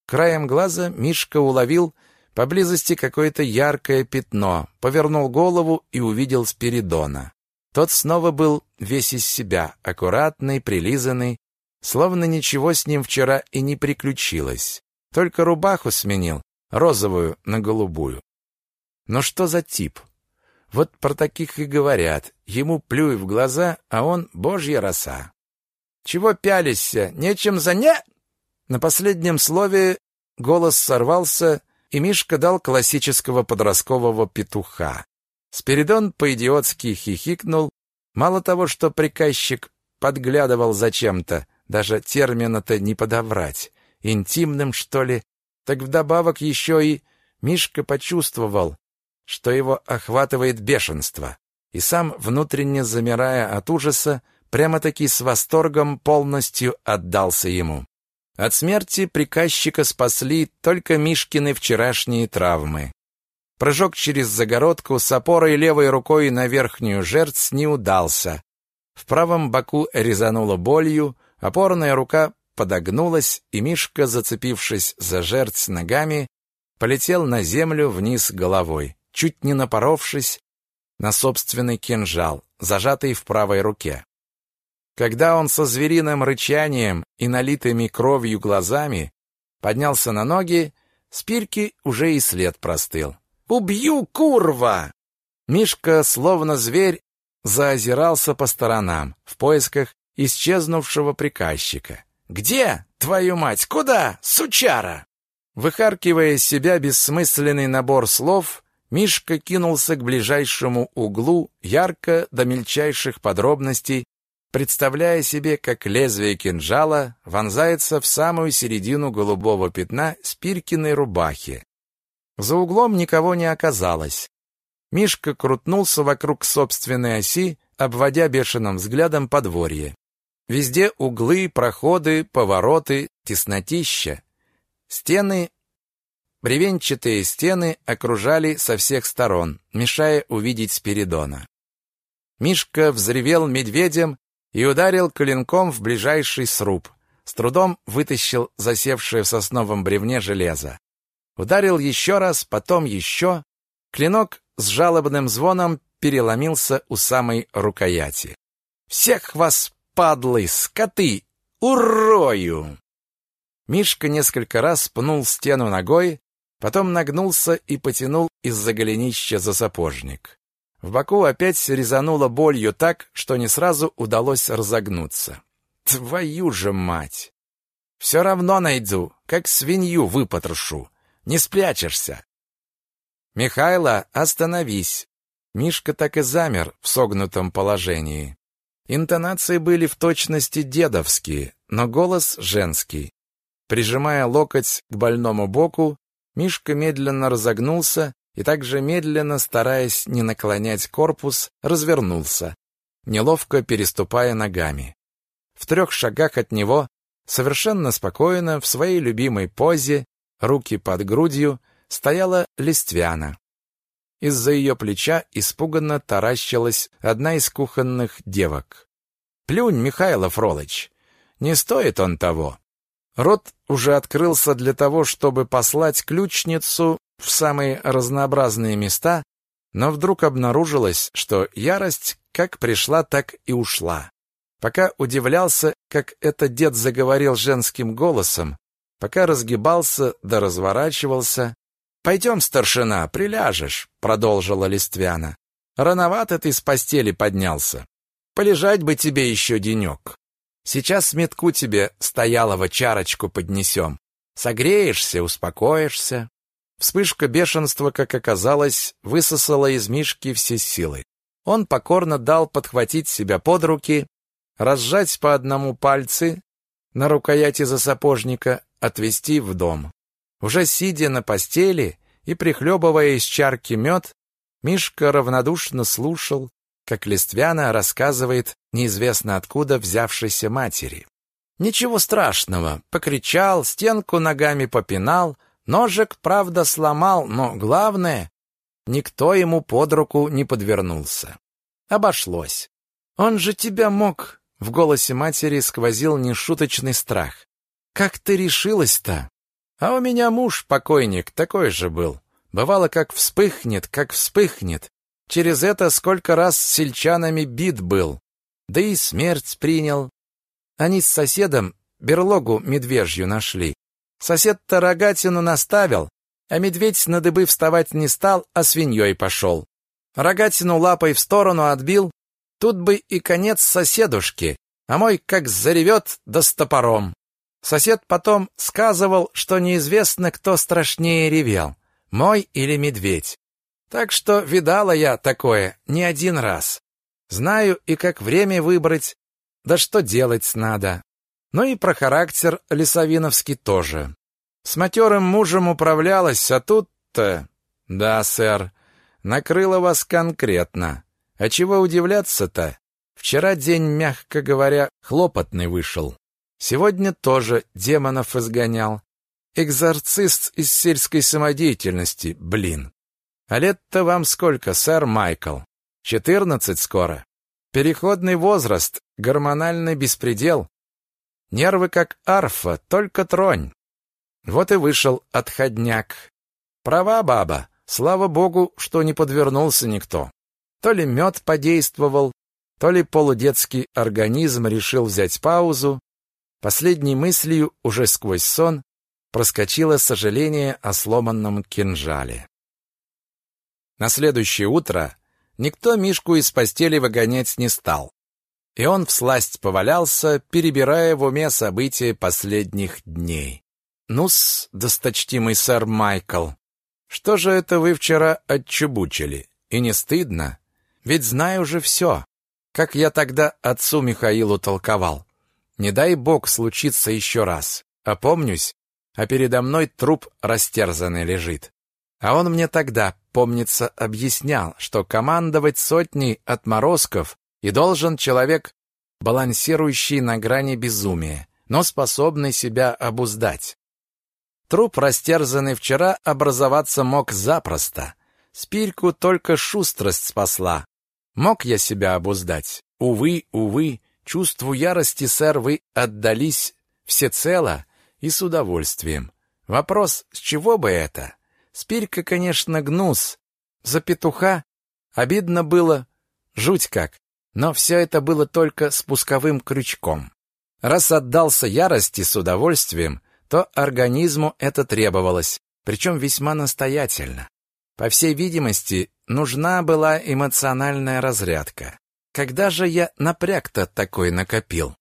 Speaker 2: Краем глаза Мишка уловил поблизости какое-то яркое пятно, повернул голову и увидел Спиридона. Тот снова был весь из себя, аккуратный, прилизанный, словно ничего с ним вчера и не приключилось. Только рубаху сменил, розовую на голубую. Но что за тип? Вот про таких и говорят. Ему плюй в глаза, а он божья роса. Чего пялишься? Нечем заня... На последнем слове голос сорвался, и Мишка дал классического подросткового петуха. Спиридон по-идиотски хихикнул. Мало того, что приказчик подглядывал за чем-то, даже термина-то не подобрать. Интимным, что ли? Так вдобавок еще и Мишка почувствовал, что его охватывает бешенство, и сам, внутренне замирая от ужаса, прямо-таки с восторгом полностью отдался ему. От смерти приказчика спасли только Мишкины вчерашние травмы. Прыжок через загородку с опорой левой рукой на верхнюю жертв не удался. В правом боку резануло болью, опорная рука подогнулась, и Мишка, зацепившись за жертв ногами, полетел на землю вниз головой, чуть не напоровшись на собственный кинжал, зажатый в правой руке. Когда он со звериным рычанием и налитыми кровью глазами поднялся на ноги, Спирки уже и след простыл. «Убью, курва!» Мишка, словно зверь, заозирался по сторонам в поисках исчезнувшего приказчика. «Где? Твою мать! Куда? Сучара!» Выхаркивая из себя бессмысленный набор слов, Мишка кинулся к ближайшему углу, ярко до мельчайших подробностей, представляя себе, как лезвие кинжала вонзается в самую середину голубого пятна спиркиной рубахи. За углом никого не оказалось. Мишка крутнулся вокруг собственной оси, обводя бешеным взглядом подворье. Везде углы, проходы, повороты, теснотища. Стены, бревенчатые стены окружали со всех сторон, мешая увидеть Спиридона. Мишка взревел медведем и ударил клинком в ближайший сруб. С трудом вытащил засевшее в сосновом бревне железо. Ударил еще раз, потом еще. Клинок с жалобным звоном переломился у самой рукояти. «Всех вас падлы, скоты! Урою!» Мишка несколько раз пнул стену ногой, потом нагнулся и потянул из-за голенища за сапожник. В боку опять резануло болью так, что не сразу удалось разогнуться. «Твою же мать! Все равно найду, как свинью выпотрошу. Не спрячешься!» «Михайло, остановись!» Мишка так и замер в согнутом положении. Интонации были в точности дедовские, но голос женский. Прижимая локоть к больному боку, Мишка медленно разогнулся и также медленно, стараясь не наклонять корпус, развернулся, неловко переступая ногами. В трех шагах от него, совершенно спокойно, в своей любимой позе, руки под грудью, стояла Листвяна. Из-за ее плеча испуганно таращилась одна из кухонных девок. «Плюнь, Михаил Фролыч! Не стоит он того!» Рот уже открылся для того, чтобы послать ключницу в самые разнообразные места, но вдруг обнаружилось, что ярость как пришла, так и ушла. Пока удивлялся, как этот дед заговорил женским голосом, пока разгибался да разворачивался, «Пойдем, старшина, приляжешь», — продолжила Листвяна. «Рановато ты с постели поднялся. Полежать бы тебе еще денек. Сейчас метку тебе стоялого чарочку поднесем. Согреешься, успокоишься». Вспышка бешенства, как оказалось, высосала из Мишки все силы. Он покорно дал подхватить себя под руки, разжать по одному пальцы на рукояти за сапожника, отвести в дом. Уже сидя на постели и прихлебывая из чарки мед, Мишка равнодушно слушал, как Листвяна рассказывает неизвестно откуда взявшейся матери. Ничего страшного, покричал, стенку ногами попинал, ножик, правда, сломал, но главное, никто ему под руку не подвернулся. Обошлось. Он же тебя мог, в голосе матери сквозил нешуточный страх. Как ты решилась-то? А у меня муж, покойник, такой же был. Бывало, как вспыхнет, как вспыхнет. Через это сколько раз с сельчанами бит был. Да и смерть принял. Они с соседом берлогу медвежью нашли. Сосед-то рогатину наставил, а медведь на дыбы вставать не стал, а свиньей пошел. Рогатину лапой в сторону отбил, тут бы и конец соседушки, а мой как заревет да с топором. Сосед потом сказывал, что неизвестно, кто страшнее ревел, мой или медведь. Так что видала я такое не один раз. Знаю и как время выбрать, да что делать надо. Ну и про характер Лисовиновский тоже. С матерым мужем управлялась, а тут-то... Да, сэр, накрыло вас конкретно. А чего удивляться-то? Вчера день, мягко говоря, хлопотный вышел. Сегодня тоже демонов изгонял. Экзорцист из сельской самодеятельности, блин. А лет-то вам сколько, сэр Майкл? Четырнадцать скоро. Переходный возраст, гормональный беспредел. Нервы как арфа, только тронь. Вот и вышел отходняк. Права баба, слава богу, что не подвернулся никто. То ли мед подействовал, то ли полудетский организм решил взять паузу. Последней мыслью, уже сквозь сон, проскочило сожаление о сломанном кинжале. На следующее утро никто Мишку из постели выгонять не стал. И он всласть повалялся, перебирая в уме события последних дней. «Ну-с, досточтимый сэр Майкл, что же это вы вчера отчебучили? И не стыдно? Ведь знаю уже все. Как я тогда отцу Михаилу толковал. Не дай бог случится еще раз. Опомнюсь, а передо мной труп растерзанный лежит. А он мне тогда, помнится, объяснял, что командовать сотней отморозков и должен человек, балансирующий на грани безумия, но способный себя обуздать. Труп, растерзанный вчера, образоваться мог запросто. Спирьку только шустрость спасла. Мог я себя обуздать? Увы, увы, чувству ярости, сэр, вы отдались всецело и с удовольствием. Вопрос, с чего бы это? Спирька, конечно, гнус. За петуха обидно было, жуть как. Но все это было только спусковым крючком. Раз отдался ярости с удовольствием, то организму это требовалось, причем весьма настоятельно. По всей видимости, нужна была эмоциональная разрядка. Когда же я напряг-то такой накопил?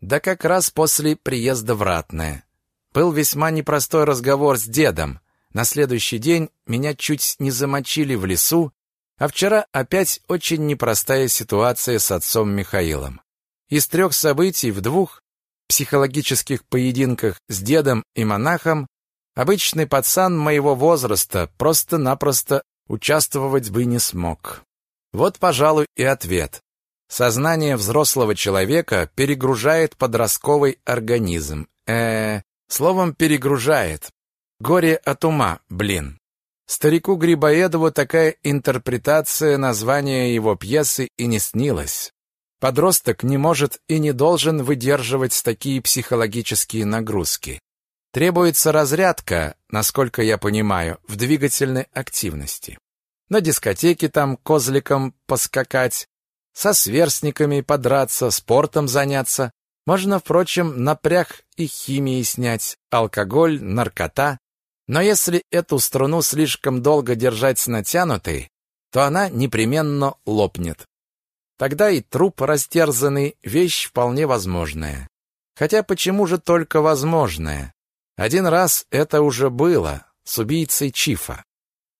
Speaker 2: Да как раз после приезда в Ратное. Был весьма непростой разговор с дедом. На следующий день меня чуть не замочили в лесу, а вчера опять очень непростая ситуация с отцом Михаилом. Из трех событий в двух психологических поединках с дедом и монахом обычный пацан моего возраста просто-напросто участвовать бы не смог. Вот, пожалуй, и ответ. Сознание взрослого человека перегружает подростковый организм. Э, словом, перегружает. Горе от ума, блин. Старику Грибоедову такая интерпретация названия его пьесы и не снилась. Подросток не может и не должен выдерживать такие психологические нагрузки. Требуется разрядка, насколько я понимаю, в двигательной активности. На дискотеке там козликом поскакать, со сверстниками подраться, спортом заняться. Можно, впрочем, напряг и химии снять, алкоголь, наркота. Но если эту струну слишком долго держать натянутой, то она непременно лопнет. Тогда и труп растерзанный – вещь вполне возможная. Хотя почему же только возможная? Один раз это уже было с убийцей Чифа.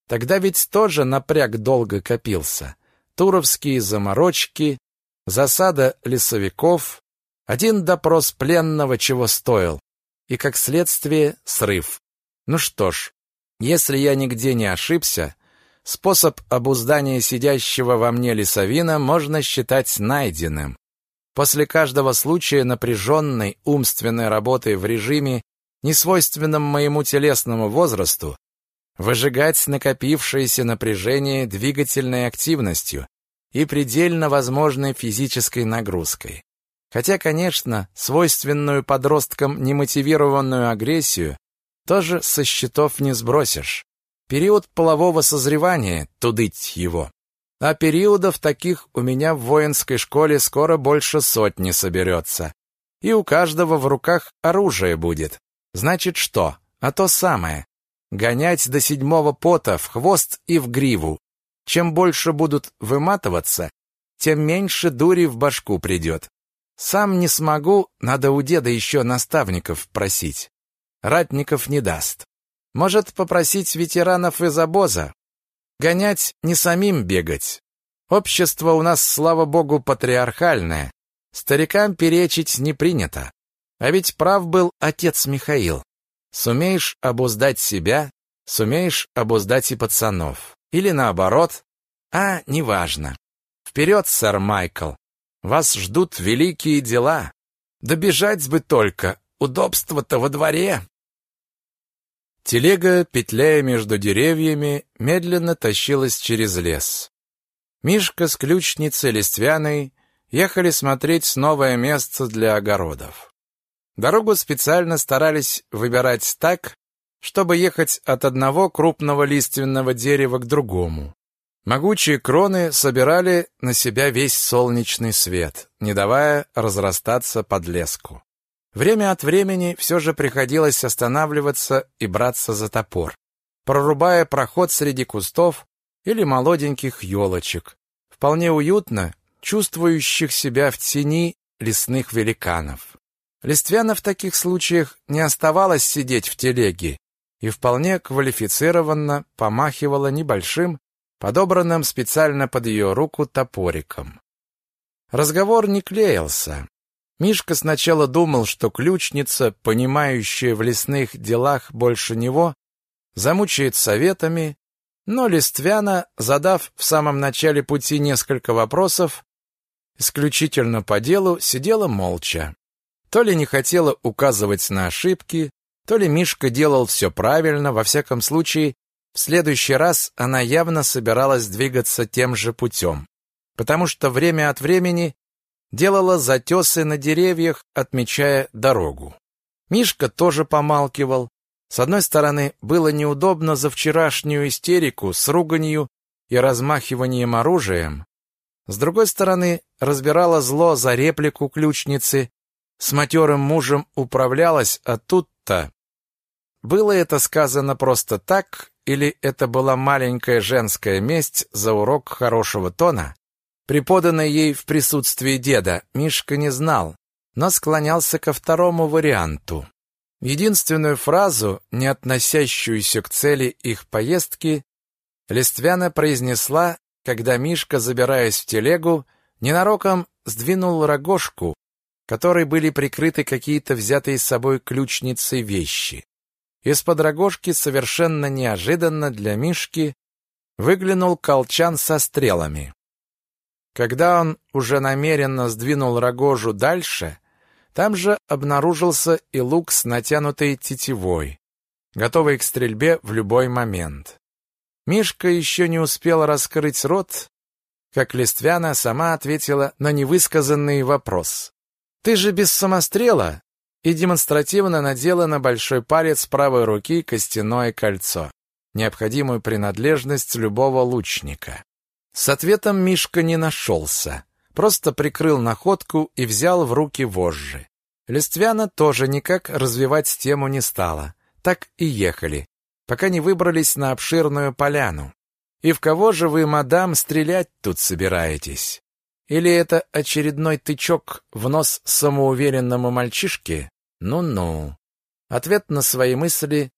Speaker 2: Тогда ведь тоже напряг долго копился. Туровские заморочки, засада лесовиков, один допрос пленного чего стоил, и, как следствие, срыв. Ну что ж, если я нигде не ошибся, Способ обуздания сидящего во мне лесовина можно считать найденным. После каждого случая напряженной умственной работы в режиме, несвойственном моему телесному возрасту, выжигать накопившееся напряжение двигательной активностью и предельно возможной физической нагрузкой. Хотя, конечно, свойственную подросткам немотивированную агрессию тоже со счетов не сбросишь. Период полового созревания, тудыть его. А периодов таких у меня в воинской школе скоро больше сотни соберется. И у каждого в руках оружие будет. Значит что? А то самое. Гонять до седьмого пота в хвост и в гриву. Чем больше будут выматываться, тем меньше дури в башку придет. Сам не смогу, надо у деда еще наставников просить. Ратников не даст. Может попросить ветеранов из обоза. Гонять не самим бегать. Общество у нас, слава богу, патриархальное. Старикам перечить не принято. А ведь прав был отец Михаил. Сумеешь обуздать себя, сумеешь обуздать и пацанов. Или наоборот. А, неважно. Вперед, сэр Майкл. Вас ждут великие дела. Добежать бы только. Удобство-то во дворе. Телега, петляя между деревьями, медленно тащилась через лес. Мишка с ключницей Листвяной ехали смотреть новое место для огородов. Дорогу специально старались выбирать так, чтобы ехать от одного крупного лиственного дерева к другому. Могучие кроны собирали на себя весь солнечный свет, не давая разрастаться под леску. Время от времени все же приходилось останавливаться и браться за топор, прорубая проход среди кустов или молоденьких елочек, вполне уютно чувствующих себя в тени лесных великанов. Листвяна в таких случаях не оставалась сидеть в телеге и вполне квалифицированно помахивала небольшим, подобранным специально под ее руку топориком. Разговор не клеился. Мишка сначала думал, что ключница, понимающая в лесных делах больше него, замучает советами, но Листвяна, задав в самом начале пути несколько вопросов, исключительно по делу, сидела молча. То ли не хотела указывать на ошибки, то ли Мишка делал все правильно, во всяком случае, в следующий раз она явно собиралась двигаться тем же путем, потому что время от времени делала затесы на деревьях, отмечая дорогу. Мишка тоже помалкивал. С одной стороны, было неудобно за вчерашнюю истерику с руганью и размахиванием оружием. С другой стороны, разбирала зло за реплику ключницы с матерым мужем управлялась, а тут-то... Было это сказано просто так, или это была маленькая женская месть за урок хорошего тона, преподанный ей в присутствии деда, Мишка не знал, но склонялся ко второму варианту. Единственную фразу, не относящуюся к цели их поездки, Листвяна произнесла, когда Мишка, забираясь в телегу, ненароком сдвинул рогожку, которой были прикрыты какие-то взятые с собой ключницей вещи. Из-под рогожки совершенно неожиданно для Мишки выглянул колчан со стрелами. Когда он уже намеренно сдвинул рогожу дальше, там же обнаружился и лук с натянутой тетивой, готовый к стрельбе в любой момент. Мишка еще не успел раскрыть рот, как Листвяна сама ответила на невысказанный вопрос. Ты же без самострела!» И демонстративно надела на большой палец правой руки костяное кольцо, необходимую принадлежность любого лучника. С ответом Мишка не нашелся, просто прикрыл находку и взял в руки вожжи. Листвяна тоже никак развивать тему не стала. Так и ехали, пока не выбрались на обширную поляну. «И в кого же вы, мадам, стрелять тут собираетесь?» Или это очередной тычок в нос самоуверенному мальчишке? Ну-ну. Ответ на свои мысли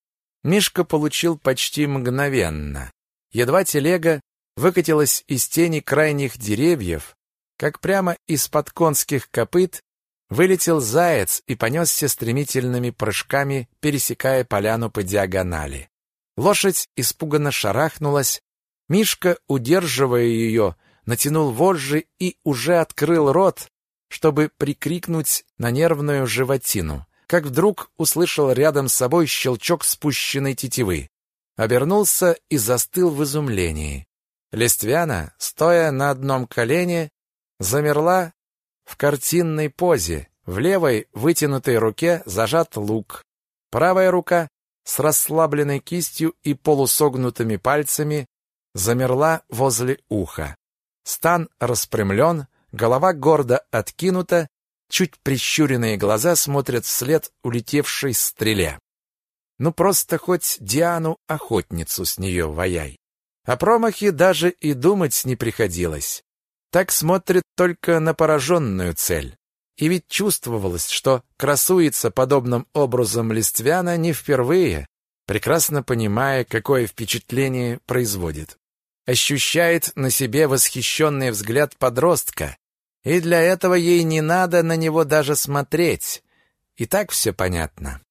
Speaker 2: Мишка получил почти мгновенно. Едва телега выкатилась из тени крайних деревьев, как прямо из-под конских копыт вылетел заяц и понесся стремительными прыжками, пересекая поляну по диагонали. Лошадь испуганно шарахнулась, Мишка, удерживая ее, натянул вожжи и уже открыл рот, чтобы прикрикнуть на нервную животину, как вдруг услышал рядом с собой щелчок спущенной тетивы. Обернулся и застыл в изумлении. Листвяна, стоя на одном колене, замерла в картинной позе. В левой вытянутой руке зажат лук. Правая рука с расслабленной кистью и полусогнутыми пальцами замерла возле уха. Стан распрямлен, голова гордо откинута, чуть прищуренные глаза смотрят вслед улетевшей стреле. Ну просто хоть Диану-охотницу с нее ваяй. О промахе даже и думать не приходилось. Так смотрит только на пораженную цель. И ведь чувствовалось, что красуется подобным образом Листвяна не впервые, прекрасно понимая, какое впечатление производит ощущает на себе восхищенный взгляд подростка, и для этого ей не надо на него даже смотреть. И так все понятно.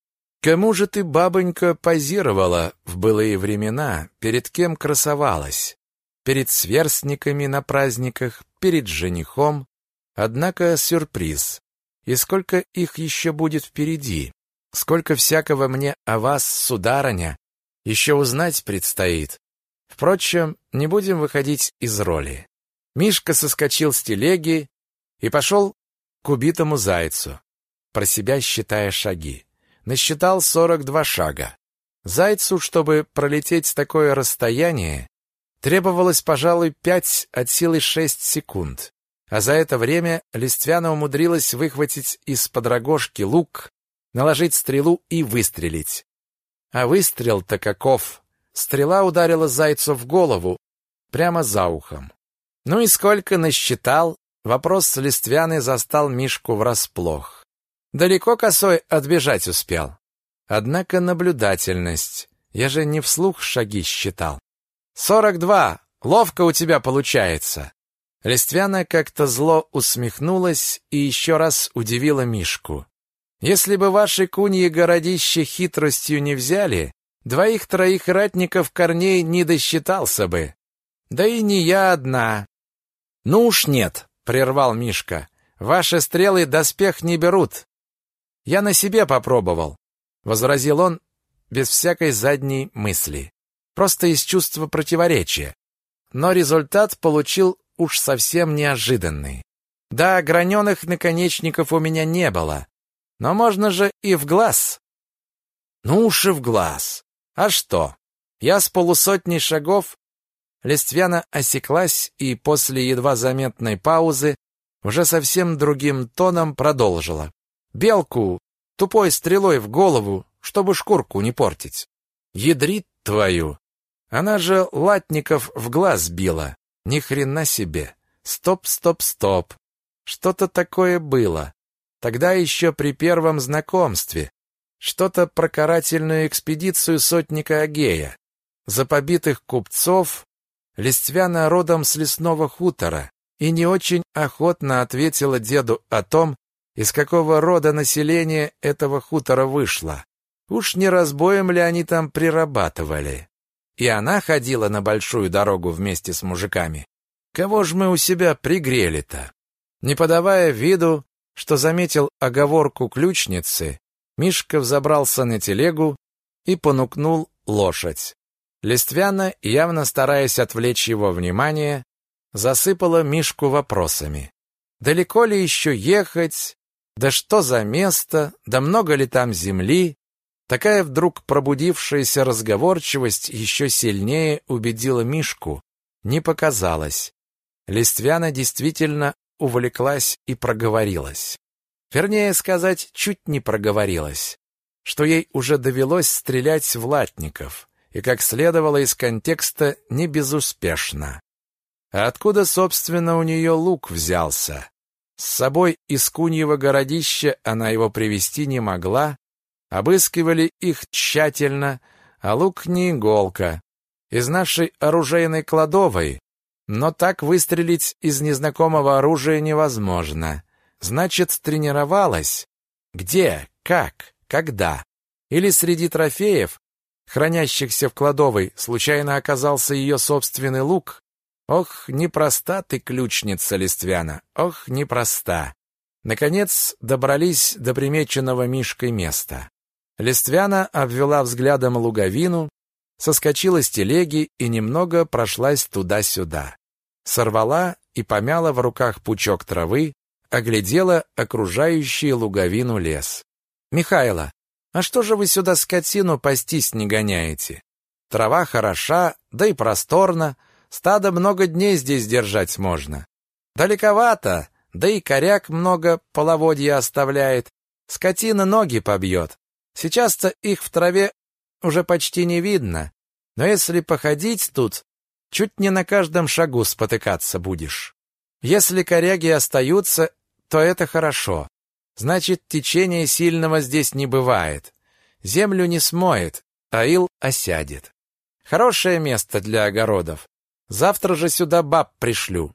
Speaker 2: Кому же ты, бабонька, позировала в былые времена, перед кем красовалась? Перед сверстниками на праздниках, перед женихом. Однако сюрприз. И сколько их еще будет впереди? Сколько всякого мне о вас, сударыня, еще узнать предстоит. Впрочем, не будем выходить из роли. Мишка соскочил с телеги и пошел к убитому зайцу, про себя считая шаги насчитал 42 шага. Зайцу, чтобы пролететь такое расстояние, требовалось, пожалуй, 5 от силы 6 секунд. А за это время Листвяна умудрилась выхватить из-под рогожки лук, наложить стрелу и выстрелить. А выстрел-то каков! Стрела ударила зайцу в голову, прямо за ухом. Ну и сколько насчитал? Вопрос Листвяны застал Мишку врасплох. Далеко косой отбежать успел. Однако наблюдательность. Я же не вслух шаги считал. «Сорок два! Ловко у тебя получается!» Листвяна как-то зло усмехнулась и еще раз удивила Мишку. «Если бы ваши куньи городище хитростью не взяли, двоих-троих ратников корней не досчитался бы. Да и не я одна». «Ну уж нет», — прервал Мишка. «Ваши стрелы доспех не берут. Я на себе попробовал, возразил он без всякой задней мысли, просто из чувства противоречия. Но результат получил уж совсем неожиданный. Да, граненых наконечников у меня не было, но можно же и в глаз. Ну уж и в глаз. А что? Я с полусотни шагов Листвяна осеклась и после едва заметной паузы уже совсем другим тоном продолжила. Белку тупой стрелой в голову, чтобы шкурку не портить. Ядрит твою. Она же латников в глаз била. Ни хрена себе. Стоп, стоп, стоп. Что-то такое было. Тогда еще при первом знакомстве. Что-то про карательную экспедицию сотника Агея. За побитых купцов, Листвяна родом с лесного хутора, и не очень охотно ответила деду о том, из какого рода населения этого хутора вышло. Уж не разбоем ли они там прирабатывали? И она ходила на большую дорогу вместе с мужиками. Кого ж мы у себя пригрели-то? Не подавая виду, что заметил оговорку ключницы, Мишка взобрался на телегу и понукнул лошадь. Листвяна, явно стараясь отвлечь его внимание, засыпала Мишку вопросами. Далеко ли еще ехать? Да что за место? Да много ли там земли? Такая вдруг пробудившаяся разговорчивость еще сильнее убедила Мишку. Не показалось. Листвяна действительно увлеклась и проговорилась. Вернее сказать, чуть не проговорилась, что ей уже довелось стрелять в латников, и, как следовало из контекста, не безуспешно. А откуда, собственно, у нее лук взялся? С собой из Куньего городища она его привести не могла, обыскивали их тщательно, а лук не иголка. Из нашей оружейной кладовой, но так выстрелить из незнакомого оружия невозможно. Значит, тренировалась? Где? Как? Когда? Или среди трофеев, хранящихся в кладовой, случайно оказался ее собственный лук? Ох, непроста ты, ключница Листвяна, ох, непроста. Наконец добрались до примеченного Мишкой места. Листвяна обвела взглядом луговину, соскочила с телеги и немного прошлась туда-сюда. Сорвала и помяла в руках пучок травы, оглядела окружающий луговину лес. «Михайло, а что же вы сюда скотину пастись не гоняете? Трава хороша, да и просторно, Стадо много дней здесь держать можно. Далековато, да и коряк много половодья оставляет. Скотина ноги побьет. Сейчас-то их в траве уже почти не видно. Но если походить тут, чуть не на каждом шагу спотыкаться будешь. Если коряги остаются, то это хорошо. Значит, течения сильного здесь не бывает. Землю не смоет, а ил осядет. Хорошее место для огородов. Завтра же сюда баб пришлю.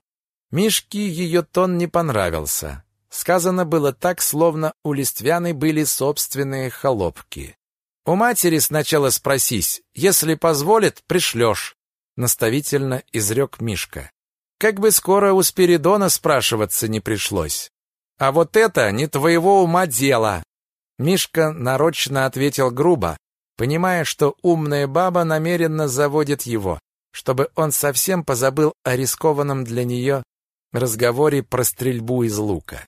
Speaker 2: Мишке ее тон не понравился.
Speaker 1: Сказано было так, словно у Листвяны были собственные холопки. «У матери сначала спросись, если позволит, пришлешь», — наставительно изрек Мишка. «Как бы скоро у Спиридона спрашиваться не пришлось. А вот это не твоего ума дело!» Мишка нарочно ответил грубо, понимая, что умная баба намеренно заводит его, чтобы он совсем позабыл о рискованном для нее разговоре про стрельбу из лука.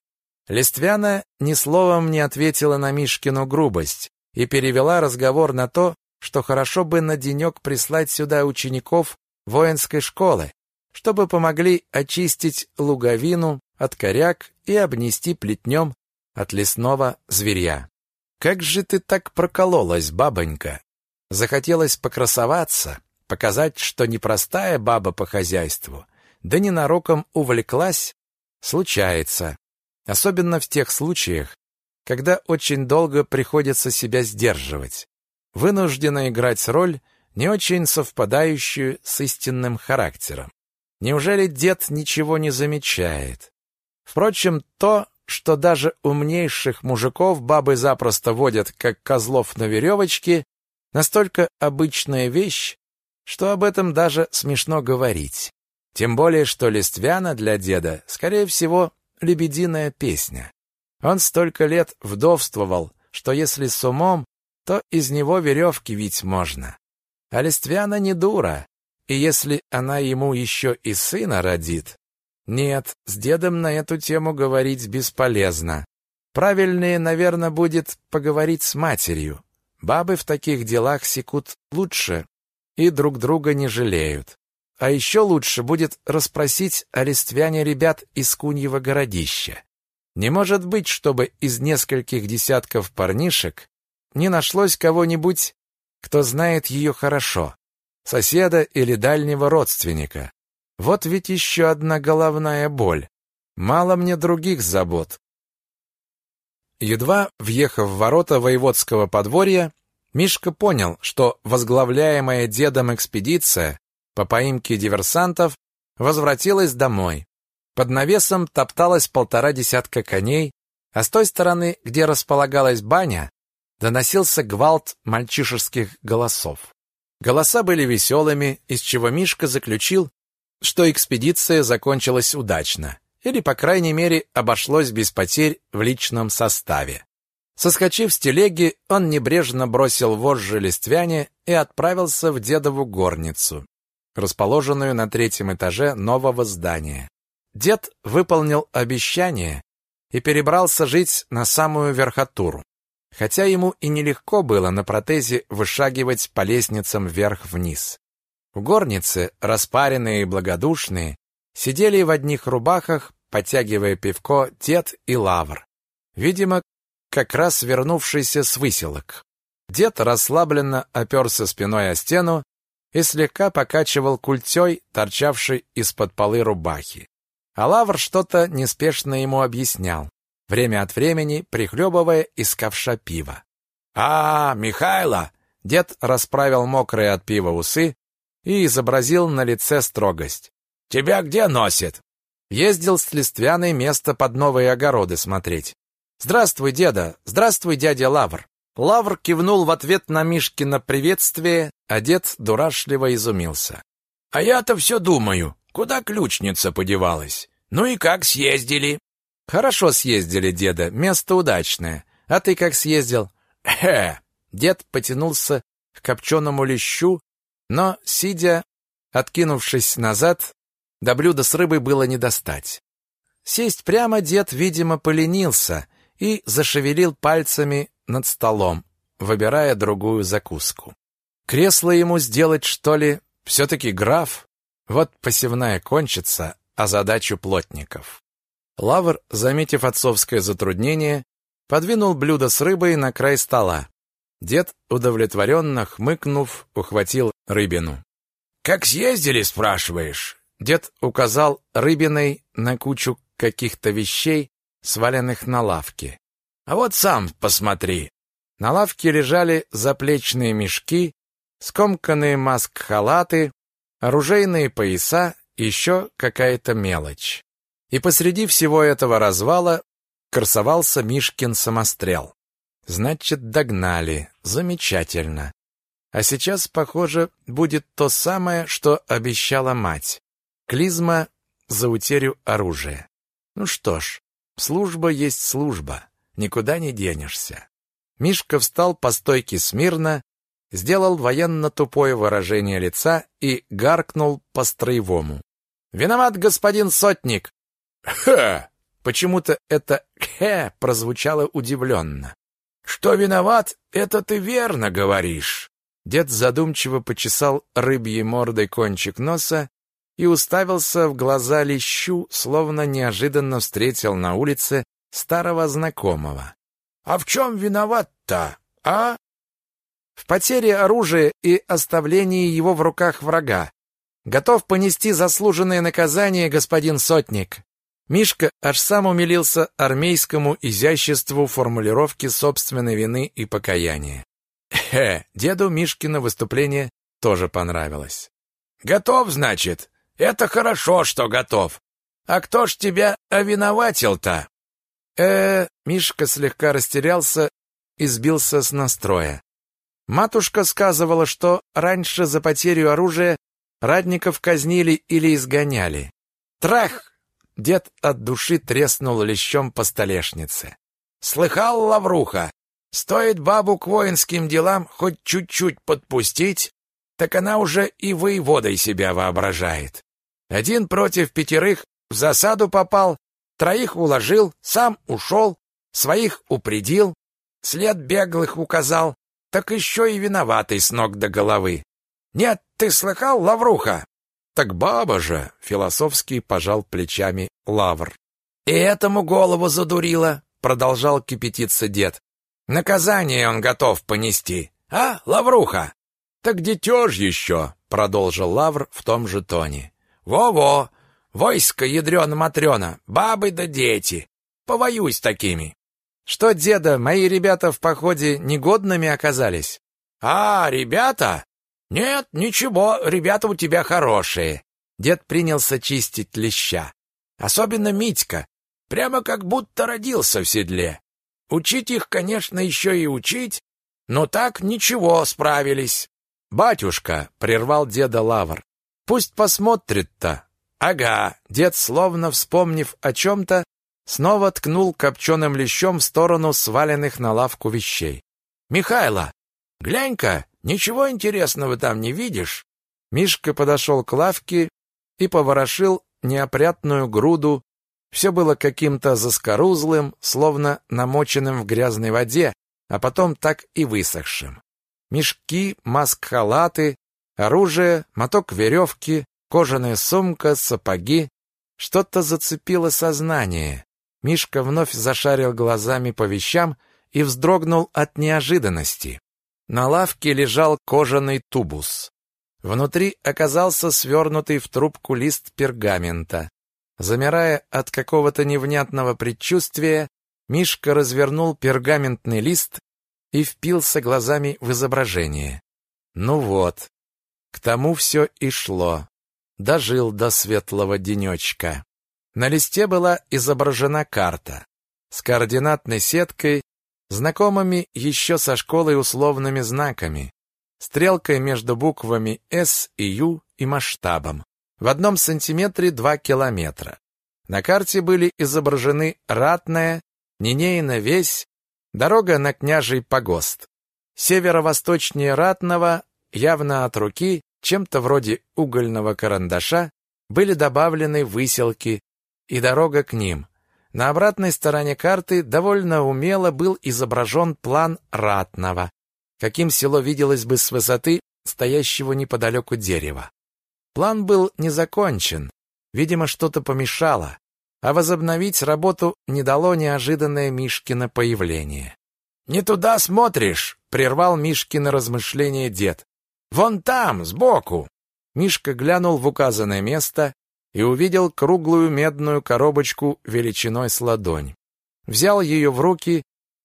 Speaker 1: Листвяна ни словом не ответила на Мишкину грубость и перевела разговор на то, что хорошо бы на денек прислать сюда учеников воинской школы, чтобы помогли очистить луговину от коряк и обнести плетнем от лесного зверя. «Как же ты так прокололась, бабонька?» Захотелось покрасоваться, показать, что непростая баба по хозяйству, да ненароком увлеклась, случается. Особенно в тех случаях, когда очень долго приходится себя сдерживать. Вынуждена играть роль, не очень совпадающую с истинным характером. Неужели дед ничего не замечает? Впрочем, то, что даже умнейших мужиков бабы запросто водят, как козлов на веревочке, настолько обычная вещь, что об этом даже смешно говорить. Тем более, что Листвяна для деда, скорее всего, лебединая песня. Он столько лет вдовствовал, что если с умом, то из него веревки вить можно. А Листвяна не дура, и если она ему еще и сына родит... Нет, с дедом на эту тему говорить бесполезно. Правильнее, наверное, будет поговорить с матерью. Бабы в таких делах секут лучше и друг друга не жалеют. А еще лучше будет расспросить о листвяне ребят из Куньего городища. Не может быть, чтобы из нескольких десятков парнишек не нашлось кого-нибудь, кто знает ее хорошо, соседа или дальнего родственника. Вот ведь еще одна головная боль. Мало мне других забот. Едва въехав в ворота воеводского подворья, Мишка понял, что возглавляемая дедом экспедиция по поимке диверсантов, возвратилась домой. Под навесом топталось полтора десятка коней, а с той стороны, где располагалась баня, доносился гвалт мальчишеских голосов. Голоса были веселыми, из чего Мишка заключил, что экспедиция закончилась удачно, или, по крайней мере, обошлось без потерь в личном составе. Соскочив с телеги, он небрежно бросил вожжи листвяне и отправился в дедову горницу расположенную на третьем этаже нового здания. Дед выполнил обещание и перебрался жить на самую верхотуру. Хотя ему и нелегко было на протезе вышагивать по лестницам вверх-вниз. В горнице, распаренные и благодушные, сидели в одних рубахах, потягивая пивко, дед и лавр. Видимо, как раз вернувшийся с выселок. Дед расслабленно оперся спиной о стену и слегка покачивал культей, торчавшей из-под полы рубахи. А Лавр что-то неспешно ему объяснял, время от времени прихлебывая из ковша пива. «А, Михайло!» Дед расправил мокрые от пива усы и изобразил на лице строгость. «Тебя где носит?» Ездил с Листвяной место под новые огороды смотреть. «Здравствуй, деда! Здравствуй, дядя Лавр!» Лавр кивнул в ответ на Мишкино приветствие, а дед дурашливо изумился. «А я-то все думаю, куда ключница подевалась? Ну и как съездили?» «Хорошо съездили, деда, место удачное. А ты как съездил?» «Хе!» Дед потянулся к копченому лещу, но, сидя, откинувшись назад, до блюда с рыбой было не достать. Сесть прямо дед, видимо, поленился и зашевелил пальцами над столом, выбирая другую закуску. Кресло ему сделать, что ли? Все-таки граф. Вот посевная кончится, а задачу плотников. Лавр, заметив отцовское затруднение, подвинул блюдо с рыбой на край стола. Дед, удовлетворенно хмыкнув, ухватил рыбину. «Как съездили, спрашиваешь?» Дед указал рыбиной на кучу каких-то вещей, сваленных на лавке. А вот сам посмотри. На лавке лежали заплечные мешки, скомканные маск-халаты, оружейные пояса, еще какая-то мелочь. И посреди всего этого развала красовался Мишкин самострел. Значит, догнали. Замечательно. А сейчас, похоже, будет то самое, что обещала мать. Клизма за утерю оружия. Ну что ж, служба есть служба. Никуда не денешься. Мишка встал по стойке смирно, сделал военно-тупое выражение лица и гаркнул по-строевому. «Виноват, господин сотник!» «Ха!» Почему-то это «хе» прозвучало удивленно. «Что виноват, это ты верно говоришь». Дед задумчиво почесал рыбьей мордой кончик носа и уставился в глаза лещу, словно неожиданно встретил на улице старого знакомого. «А в чем виноват-то, а?» «В потере оружия и оставлении его в руках врага. Готов понести заслуженное наказание, господин сотник». Мишка аж сам умилился армейскому изяществу формулировки собственной вины и покаяния. Хе, деду Мишкино выступление тоже понравилось. «Готов, значит? Это хорошо, что готов. А кто ж тебя овиноватил-то?» э Мишка слегка растерялся и сбился с настроя. Матушка сказывала, что раньше за потерю оружия радников казнили или изгоняли. Трах! Дед от души треснул лещом по столешнице. «Слыхал, Лавруха? Стоит бабу к воинским делам хоть чуть-чуть подпустить, так она уже и воеводой себя воображает. Один против пятерых в засаду попал, троих уложил, сам ушел, своих упредил, след беглых указал, так еще и виноватый с ног до головы. Нет, ты слыхал, Лавруха? Так баба же, философски пожал плечами Лавр. И этому голову задурило, продолжал кипятиться дед. Наказание он готов понести. А, Лавруха? Так дитё ж еще, продолжил Лавр в том же тоне. Во-во, войско ядрёно-матрёно, бабы да дети. Повоюй такими. Что, деда, мои ребята в походе негодными оказались? А, ребята? Нет, ничего, ребята у тебя хорошие. Дед принялся чистить леща. Особенно Митька, прямо как будто родился в седле. Учить их, конечно, еще и учить, но так ничего, справились. Батюшка прервал деда Лавр. Пусть посмотрит-то. Ага, дед, словно вспомнив о чем то снова ткнул копченым лещом в сторону сваленных на лавку вещей. Михайло, глянь-ка, Ничего интересного там не видишь? Мишка подошел к лавке и поворошил неопрятную груду. Все было каким-то заскорузлым, словно намоченным в грязной воде, а потом так и высохшим. Мешки, маск-халаты, оружие, моток веревки, кожаная сумка, сапоги. Что-то зацепило сознание. Мишка вновь зашарил глазами по вещам и вздрогнул от неожиданности. На лавке лежал кожаный тубус. Внутри оказался свернутый в трубку лист пергамента. Замирая от какого-то невнятного предчувствия, Мишка развернул пергаментный лист и впился глазами в изображение. Ну вот, к тому все и шло. Дожил до светлого денечка. На листе была изображена карта с координатной сеткой знакомыми еще со школой условными знаками, стрелкой между буквами «С» и «Ю» и масштабом. В одном сантиметре два километра. На карте были изображены Ратная, Нинейна Весь, дорога на Княжий погост. Северо-восточнее Ратного, явно от руки, чем-то вроде угольного карандаша, были добавлены выселки и дорога к ним, на обратной стороне карты довольно умело был изображен план Ратного, каким село виделось бы с высоты стоящего неподалеку дерева. План был не закончен, видимо, что-то помешало, а возобновить работу не дало неожиданное Мишкино появление. «Не туда смотришь!» — прервал Мишкино размышление дед. «Вон там, сбоку!» Мишка глянул в указанное место и увидел круглую медную коробочку величиной с ладонь. Взял ее в руки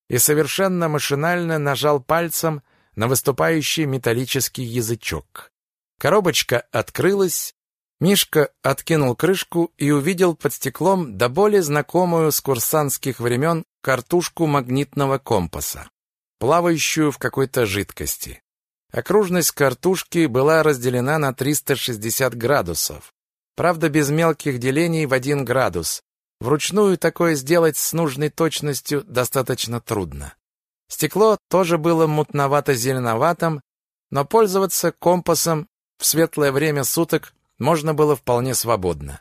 Speaker 1: и совершенно машинально нажал пальцем на выступающий металлический язычок. Коробочка открылась, Мишка откинул крышку и увидел под стеклом до более знакомую с курсантских времен картушку магнитного компаса, плавающую в какой-то жидкости. Окружность картушки была разделена на 360 градусов. Правда, без мелких делений в один градус. Вручную такое сделать с нужной точностью достаточно трудно. Стекло тоже было мутновато-зеленоватым, но пользоваться компасом в светлое время суток можно было вполне свободно.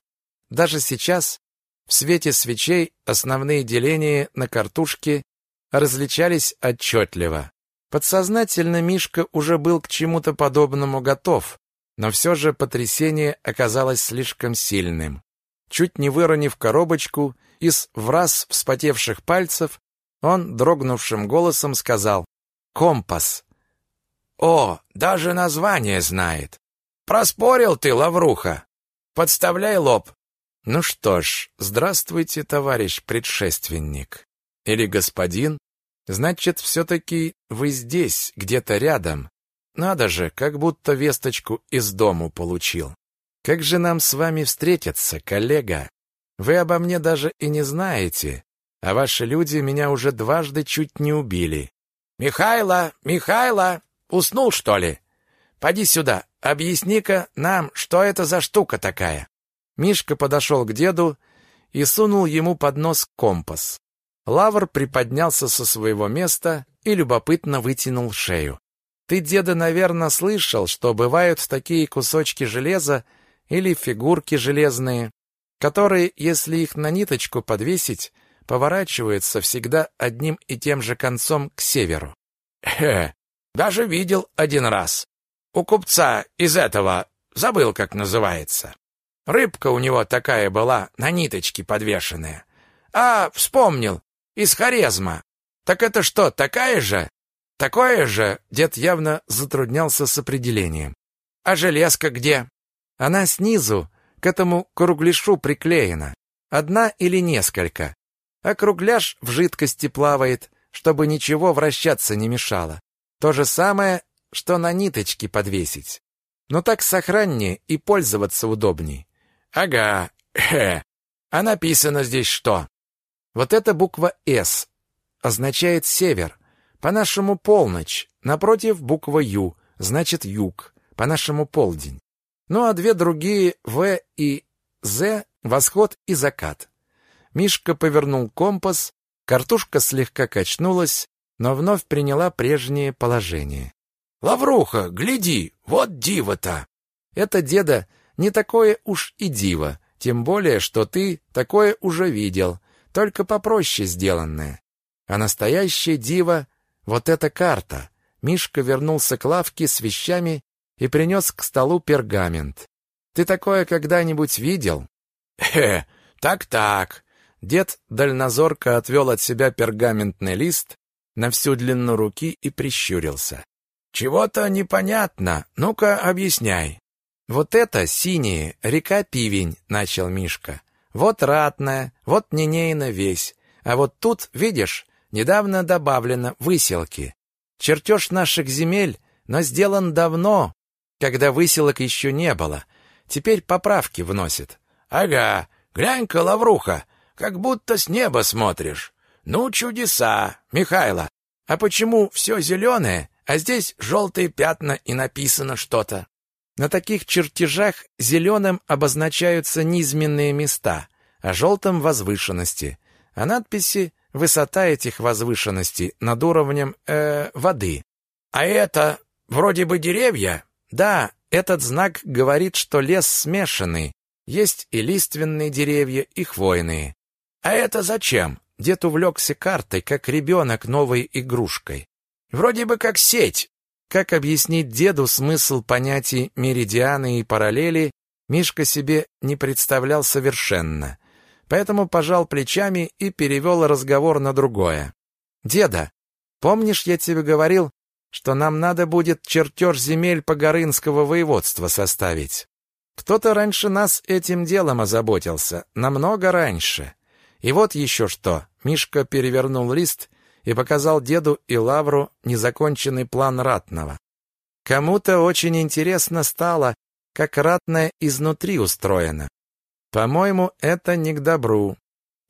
Speaker 1: Даже сейчас, в свете свечей, основные деления на картушке различались отчетливо. Подсознательно Мишка уже был к чему-то подобному готов, но все же потрясение оказалось слишком сильным. Чуть не выронив коробочку, из враз вспотевших пальцев он дрогнувшим голосом сказал «Компас». «О, даже название знает! Проспорил ты, Лавруха! Подставляй лоб!» «Ну что ж, здравствуйте, товарищ предшественник. Или господин, Значит, все-таки вы здесь, где-то рядом. Надо же, как будто весточку из дому получил. Как же нам с вами встретиться, коллега? Вы обо мне даже и не знаете, а ваши люди меня уже дважды чуть не убили. Михайло, Михайло, уснул, что ли? Поди сюда, объясни-ка нам, что это за штука такая. Мишка подошел к деду и сунул ему под нос компас. Лавр приподнялся со своего места и любопытно вытянул шею. Ты, деда, наверное, слышал, что бывают такие кусочки железа или фигурки железные, которые, если их на ниточку подвесить, поворачиваются всегда одним и тем же концом к северу. Хе, даже видел один раз. У купца из этого, забыл, как называется. Рыбка у него такая была, на ниточке подвешенная. А, вспомнил, из Хорезма. Так это что, такая же? Такое же? Дед явно затруднялся с определением. А железка где? Она снизу, к этому кругляшу приклеена. Одна или несколько. А кругляш в жидкости плавает, чтобы ничего вращаться не мешало. То же самое, что на ниточке подвесить. Но так сохраннее и пользоваться удобней. Ага, хе. А написано здесь что? Вот эта буква «С» означает «север», по-нашему «полночь», напротив буква «Ю», значит «юг», по-нашему «полдень». Ну а две другие «В» и «З» — восход и закат. Мишка повернул компас, картушка слегка качнулась, но вновь приняла прежнее положение. «Лавруха, гляди, вот диво-то!» «Это, деда, не такое уж и диво, тем более, что ты такое уже видел только попроще сделанное. А настоящее диво — вот эта карта. Мишка вернулся к лавке с вещами и принес к столу пергамент. Ты такое когда-нибудь видел? Э, так-так. Дед дальнозорко отвел от себя пергаментный лист на всю длину руки и прищурился. Чего-то непонятно. Ну-ка, объясняй. Вот это синее, река Пивень, начал Мишка. Вот ратная, вот Нинейна весь. А вот тут, видишь, недавно добавлено выселки. Чертеж наших земель, но сделан давно, когда выселок еще не было. Теперь поправки вносит. Ага, глянь-ка, Лавруха, как будто с неба смотришь. Ну, чудеса, Михайло. А почему все зеленое, а здесь желтые пятна и написано что-то? На таких чертежах зеленым обозначаются низменные места, а желтым — возвышенности, а надписи — высота этих возвышенностей над уровнем э, воды. А это вроде бы деревья? Да, этот знак говорит, что лес смешанный. Есть и лиственные деревья, и хвойные. А это зачем? Дед увлекся картой, как ребенок новой игрушкой. Вроде бы как сеть, как объяснить деду смысл понятий меридианы и параллели, Мишка себе не представлял совершенно. Поэтому пожал плечами и перевел разговор на другое. «Деда, помнишь, я тебе говорил, что нам надо будет чертеж земель Погорынского воеводства составить? Кто-то раньше нас этим делом озаботился, намного раньше. И вот еще что». Мишка перевернул лист и показал деду и Лавру незаконченный план ратного. Кому-то очень интересно стало,
Speaker 2: как ратная изнутри устроена. По-моему, это не к добру.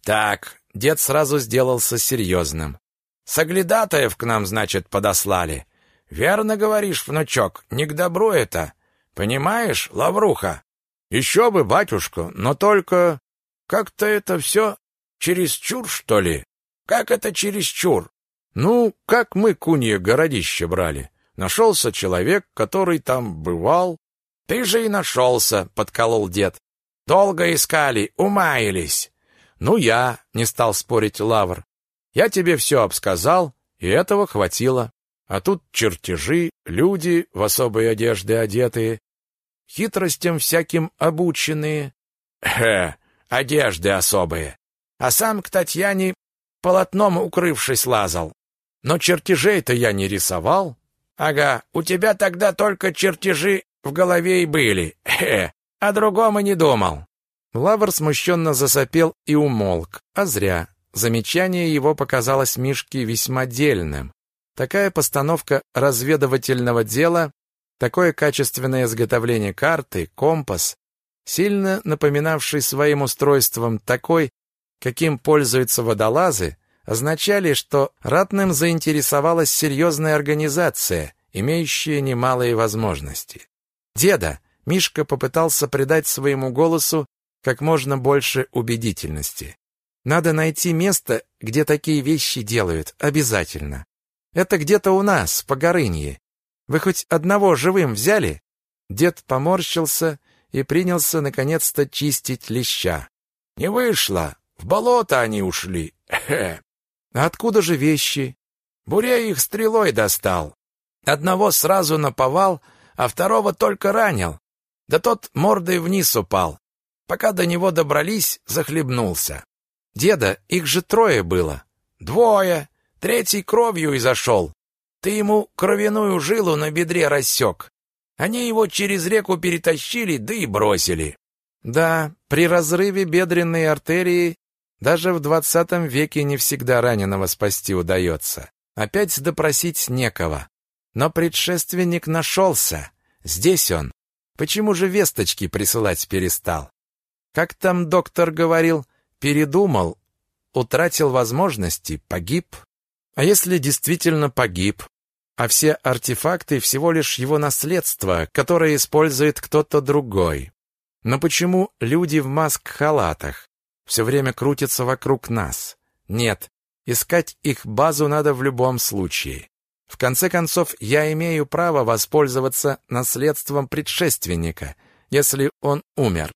Speaker 1: Так, дед сразу сделался серьезным. Соглядатаев к нам, значит, подослали. Верно говоришь, внучок, не к добру это. Понимаешь, Лавруха? Еще бы, батюшка, но только... Как-то это все чересчур, что ли? Как это чересчур? Ну, как мы кунье городище брали. Нашелся человек, который там бывал. Ты же и нашелся, подколол дед. Долго искали, умаялись. Ну, я, не стал спорить Лавр. Я тебе все обсказал, и этого хватило. А тут чертежи, люди в особые одежды одетые, хитростям всяким обученные. Хе, одежды особые. А сам к Татьяне полотном укрывшись лазал. Но чертежей-то я не рисовал. Ага, у тебя тогда только чертежи в голове и были. Хе, о другом и не думал.
Speaker 2: Лавр смущенно засопел и умолк, а зря. Замечание его показалось Мишке весьма дельным. Такая постановка разведывательного дела, такое качественное изготовление карты, компас, сильно напоминавший своим устройством такой, каким пользуются водолазы, означали, что ратным заинтересовалась серьезная организация, имеющая немалые возможности. Деда Мишка попытался придать своему голосу как можно больше убедительности. Надо найти место, где такие вещи делают, обязательно. Это где-то у нас, по Горынье. Вы хоть одного живым взяли?» Дед поморщился и принялся наконец-то чистить леща.
Speaker 1: «Не вышло. В болото они ушли.
Speaker 2: А откуда же вещи?»
Speaker 1: Бурей их стрелой достал. Одного сразу наповал, а второго только ранил. Да тот мордой вниз упал. Пока до него добрались, захлебнулся.
Speaker 2: Деда, их же трое было.
Speaker 1: Двое. Третий кровью и зашел. Ты ему кровяную жилу на бедре рассек. Они его через реку перетащили, да и бросили.
Speaker 2: Да, при разрыве бедренной артерии даже в двадцатом веке не всегда раненого спасти удается. Опять допросить некого. Но предшественник нашелся. Здесь он. Почему же весточки присылать перестал? Как там доктор говорил, передумал, утратил возможности, погиб. А если действительно погиб, а все артефакты всего лишь его наследство, которое использует кто-то другой? Но почему люди в маск-халатах все время крутятся вокруг нас? Нет, искать их базу надо в любом случае. В конце концов, я имею право воспользоваться наследством предшественника, если он умер.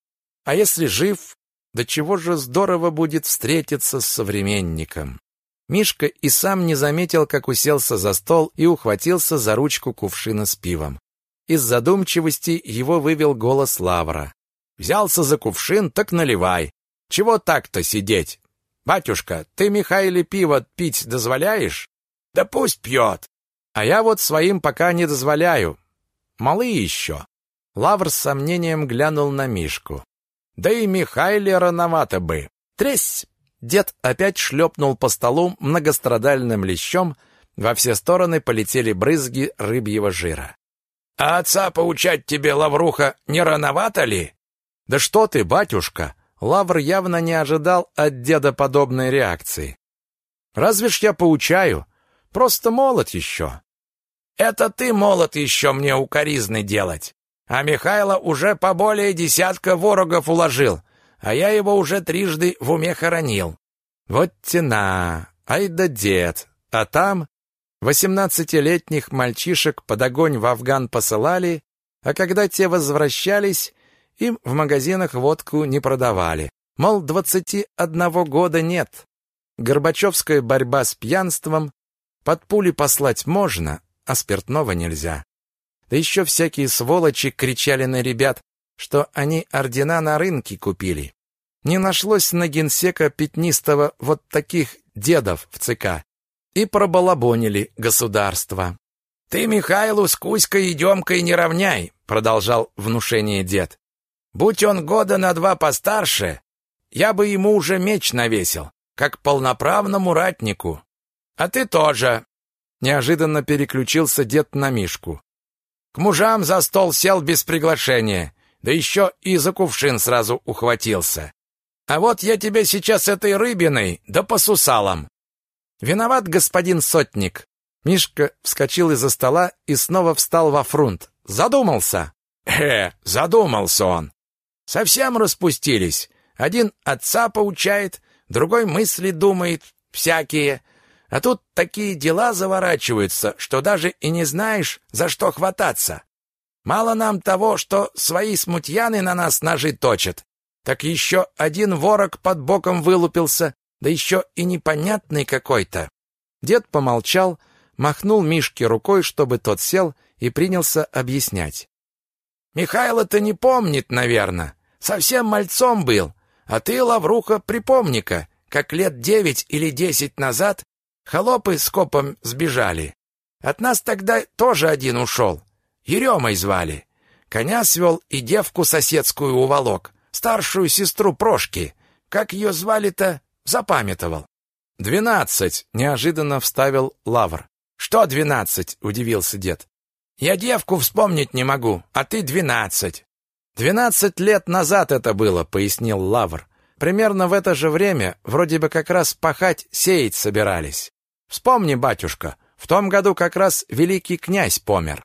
Speaker 2: А если жив, до чего же здорово будет встретиться с современником. Мишка и сам не заметил, как уселся за стол и ухватился за ручку кувшина с пивом. Из задумчивости его вывел голос Лавра. «Взялся за кувшин, так наливай. Чего так-то сидеть? Батюшка, ты Михаиле пиво пить дозволяешь? Да пусть пьет. А я вот своим пока не дозволяю. Малы еще». Лавр с сомнением глянул на Мишку. «Да и Михаиле рановато бы. Тресь!» Дед опять шлепнул по столу многострадальным лещом, во все стороны полетели брызги рыбьего жира. «А отца поучать тебе, Лавруха, не рановато ли?» «Да что ты, батюшка!» Лавр явно не ожидал от деда подобной реакции. «Разве ж я поучаю? Просто молод еще». «Это ты молод еще мне укоризны делать, а Михайло уже по более десятка ворогов уложил, а я его уже трижды в уме хоронил. Вот тена, ай да дед. А там восемнадцатилетних мальчишек под огонь в Афган посылали, а когда те возвращались, им в магазинах водку не продавали. Мол, двадцати одного года нет. Горбачевская борьба с пьянством, под пули послать можно, а спиртного нельзя. Да еще всякие сволочи кричали на ребят, что они ордена на рынке купили. Не нашлось на генсека пятнистого вот таких дедов в ЦК. И пробалабонили государство. «Ты Михайлу с Кузькой и Демкой не равняй», — продолжал внушение дед. «Будь он года на два постарше, я бы ему уже меч навесил, как полноправному ратнику. А ты тоже». Неожиданно переключился дед на Мишку. К мужам за стол сел без приглашения. да еще и за кувшин сразу ухватился. А вот я тебе сейчас этой рыбиной, да по сусалам. Виноват господин сотник. Мишка вскочил из-за стола и снова встал во фрунт. Задумался. Э, задумался он. Совсем распустились. Один отца поучает, другой мысли думает, всякие. А тут такие дела заворачиваются, что даже и не знаешь, за что хвататься. Мало нам того, что свои смутьяны на нас ножи точат, так еще один ворог под боком вылупился, да еще и непонятный какой-то. Дед помолчал, махнул Мишке рукой, чтобы тот сел, и принялся объяснять. «Михайло-то не помнит, наверное. Совсем мальцом был. А ты, Лавруха, припомни-ка, как лет девять или десять назад холопы с копом сбежали. От нас тогда тоже один ушел. Еремой звали. Коня свел и девку соседскую уволок, старшую сестру Прошки. Как ее звали-то, запамятовал. «Двенадцать!» — неожиданно вставил Лавр. «Что двенадцать?» — удивился дед. «Я девку вспомнить не могу, а ты двенадцать». «Двенадцать лет назад это было», — пояснил Лавр. «Примерно в это же время вроде бы как раз пахать, сеять собирались. Вспомни, батюшка, в том году как раз великий князь помер».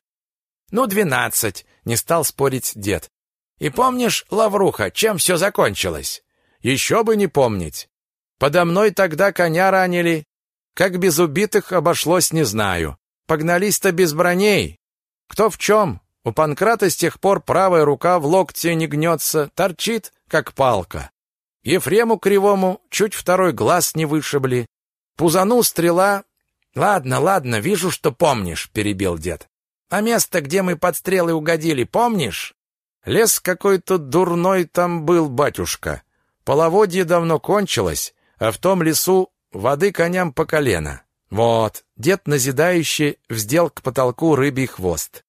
Speaker 2: «Ну, двенадцать», — не стал спорить дед. «И помнишь, Лавруха, чем все закончилось?» «Еще бы не помнить. Подо мной тогда коня ранили. Как без убитых обошлось, не знаю. Погнались-то без броней. Кто в чем? У Панкрата с тех пор правая рука в локте не гнется, торчит, как палка. Ефрему Кривому чуть второй глаз не вышибли. Пузану стрела... Ладно, ладно, вижу, что помнишь, перебил дед. А место, где мы под стрелы угодили, помнишь? Лес какой-то дурной там был, батюшка. Половодье давно кончилось, а в том лесу воды коням по колено. Вот, дед назидающий вздел к потолку рыбий хвост.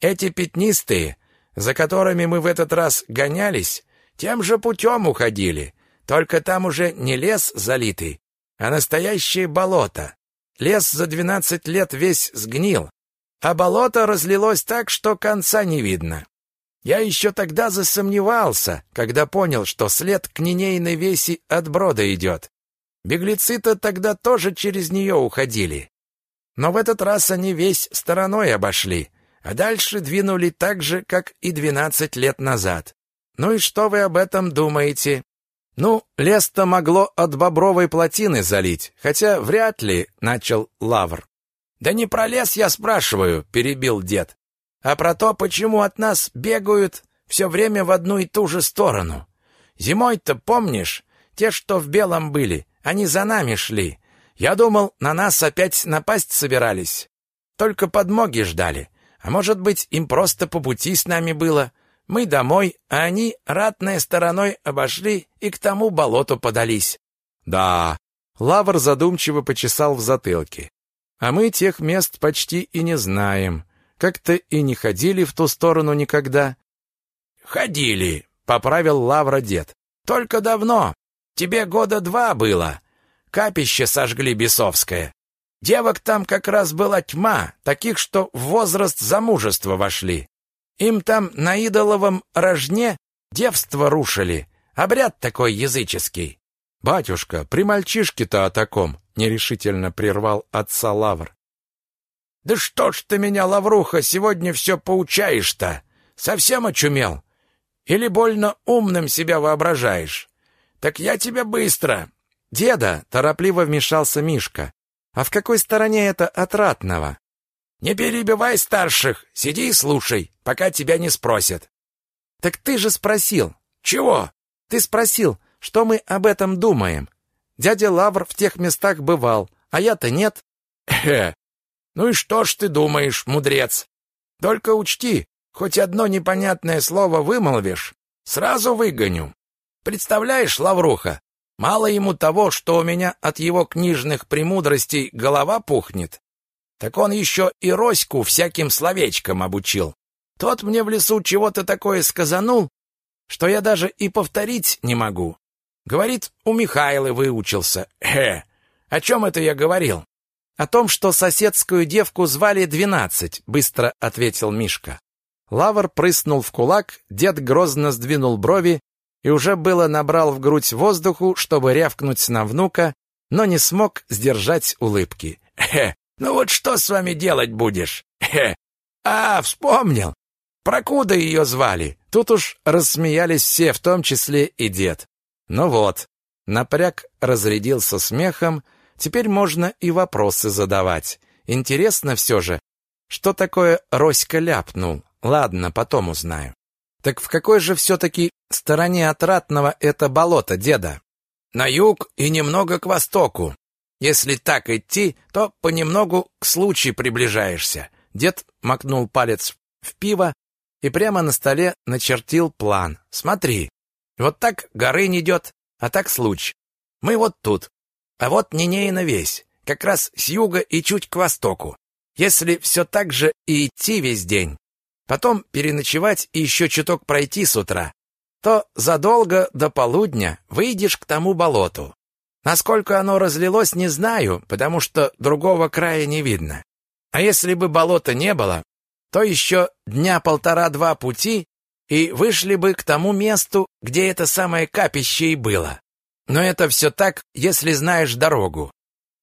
Speaker 2: Эти пятнистые, за которыми мы в этот раз гонялись, тем же путем уходили, только там уже не лес залитый, а настоящее болото. Лес за двенадцать лет весь сгнил, а болото разлилось так, что конца не видно. Я еще тогда засомневался, когда понял, что след к Нинейной веси от брода идет. Беглецы-то тогда тоже через нее уходили. Но в этот раз они весь стороной обошли, а дальше двинули так же, как и двенадцать лет назад. Ну и что вы об этом думаете? Ну, лес-то могло от бобровой плотины залить, хотя вряд ли, начал Лавр. Да не про лес я спрашиваю, перебил дед, а про то, почему от нас бегают все время в одну и ту же сторону. Зимой-то, помнишь, те, что в белом были, они за нами шли. Я думал, на нас опять напасть собирались. Только подмоги ждали. А может быть, им просто по пути с нами было. Мы домой, а они ратной стороной обошли и к тому болоту подались.
Speaker 1: Да, Лавр задумчиво почесал в затылке. А мы тех мест почти и не знаем. Как-то и не ходили в ту сторону никогда.
Speaker 2: Ходили, поправил Лавра дед. Только давно. Тебе года два было. Капище сожгли бесовское. Девок там как раз была тьма, таких, что в возраст замужества вошли. Им там на идоловом рожне девство рушили. Обряд такой языческий.
Speaker 1: Батюшка, при мальчишке-то о таком, нерешительно прервал отца Лавр.
Speaker 2: Да что ж ты меня, Лавруха, сегодня все поучаешь-то? Совсем очумел? Или больно умным себя воображаешь? Так я тебя быстро.
Speaker 1: Деда, торопливо вмешался Мишка. А в какой стороне это от ратного?
Speaker 2: Не перебивай старших, сиди и слушай, пока тебя не спросят.
Speaker 1: Так ты же спросил.
Speaker 2: Чего?
Speaker 1: Ты спросил, что мы об этом думаем. Дядя Лавр в тех местах бывал, а я-то нет.
Speaker 2: Хе. Ну и что ж ты думаешь, мудрец? Только учти, хоть одно непонятное слово вымолвишь, сразу выгоню. Представляешь, Лавруха, мало ему того, что у меня от его книжных премудростей голова пухнет, так он еще и Роську всяким словечкам обучил. Тот мне в лесу чего-то такое сказанул, что я даже и повторить не могу. Говорит, у Михаила выучился. Э, о чем это я говорил?
Speaker 1: О том, что соседскую девку звали Двенадцать, быстро ответил Мишка.
Speaker 2: Лавр прыснул в кулак, дед грозно сдвинул брови и уже было набрал в грудь воздуху, чтобы рявкнуть на внука, но не смог сдержать улыбки. «Хе, ну вот что с вами делать будешь? Хе, а, вспомнил. Прокуда ее звали? Тут уж рассмеялись все, в том числе и дед. Ну вот, напряг разрядился смехом, теперь можно и вопросы задавать. Интересно все же, что такое Роська ляпнул? Ладно, потом узнаю. Так в какой же все-таки стороне от Ратного это болото, деда? На юг и немного к востоку. Если так идти, то понемногу к случаю приближаешься. Дед макнул палец в пиво и прямо на столе начертил план. Смотри, вот так горы идет, а так случай. Мы вот тут, а вот Нинейна весь, как раз с юга и чуть к востоку. Если все так же и идти весь день, потом переночевать и еще чуток пройти с утра, то задолго до полудня выйдешь к тому болоту. Насколько оно разлилось, не знаю, потому что другого края не видно. А если бы болота не было, то еще дня полтора-два пути и вышли бы к тому месту, где это самое капище и было. Но это все так, если знаешь дорогу.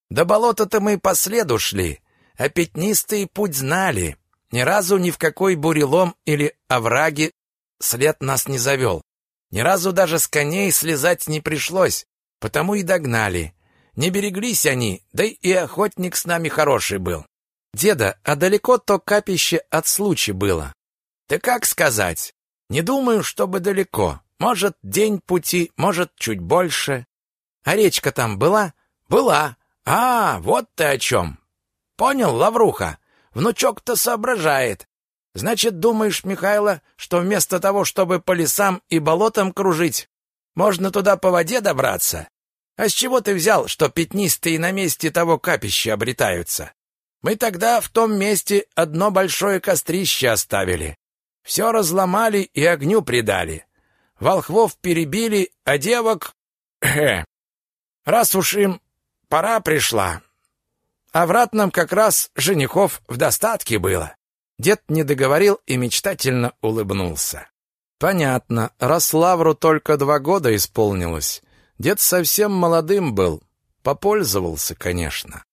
Speaker 2: До болота-то мы по следу шли, а пятнистый путь знали. Ни разу ни в какой бурелом или овраге след нас не завел. Ни разу даже с коней слезать не пришлось, потому и догнали. Не береглись они, да и охотник с нами хороший был. Деда, а далеко то капище от случая было? Да как сказать? Не думаю, чтобы далеко. Может, день пути, может, чуть больше. А речка там была? Была. А, вот ты о чем. Понял, Лавруха? Внучок-то соображает. Значит, думаешь, Михайло, что вместо того, чтобы по лесам и болотам кружить, можно туда по воде добраться? А с чего ты взял, что пятнистые на месте того капища обретаются? Мы тогда в том месте одно большое кострище оставили. Все разломали и огню придали. Волхвов перебили, а девок... Раз уж им пора пришла, а в ратном как раз женихов в достатке было. Дед не договорил и мечтательно улыбнулся. Понятно, раз Лавру только два года исполнилось. Дед совсем молодым был. Попользовался, конечно.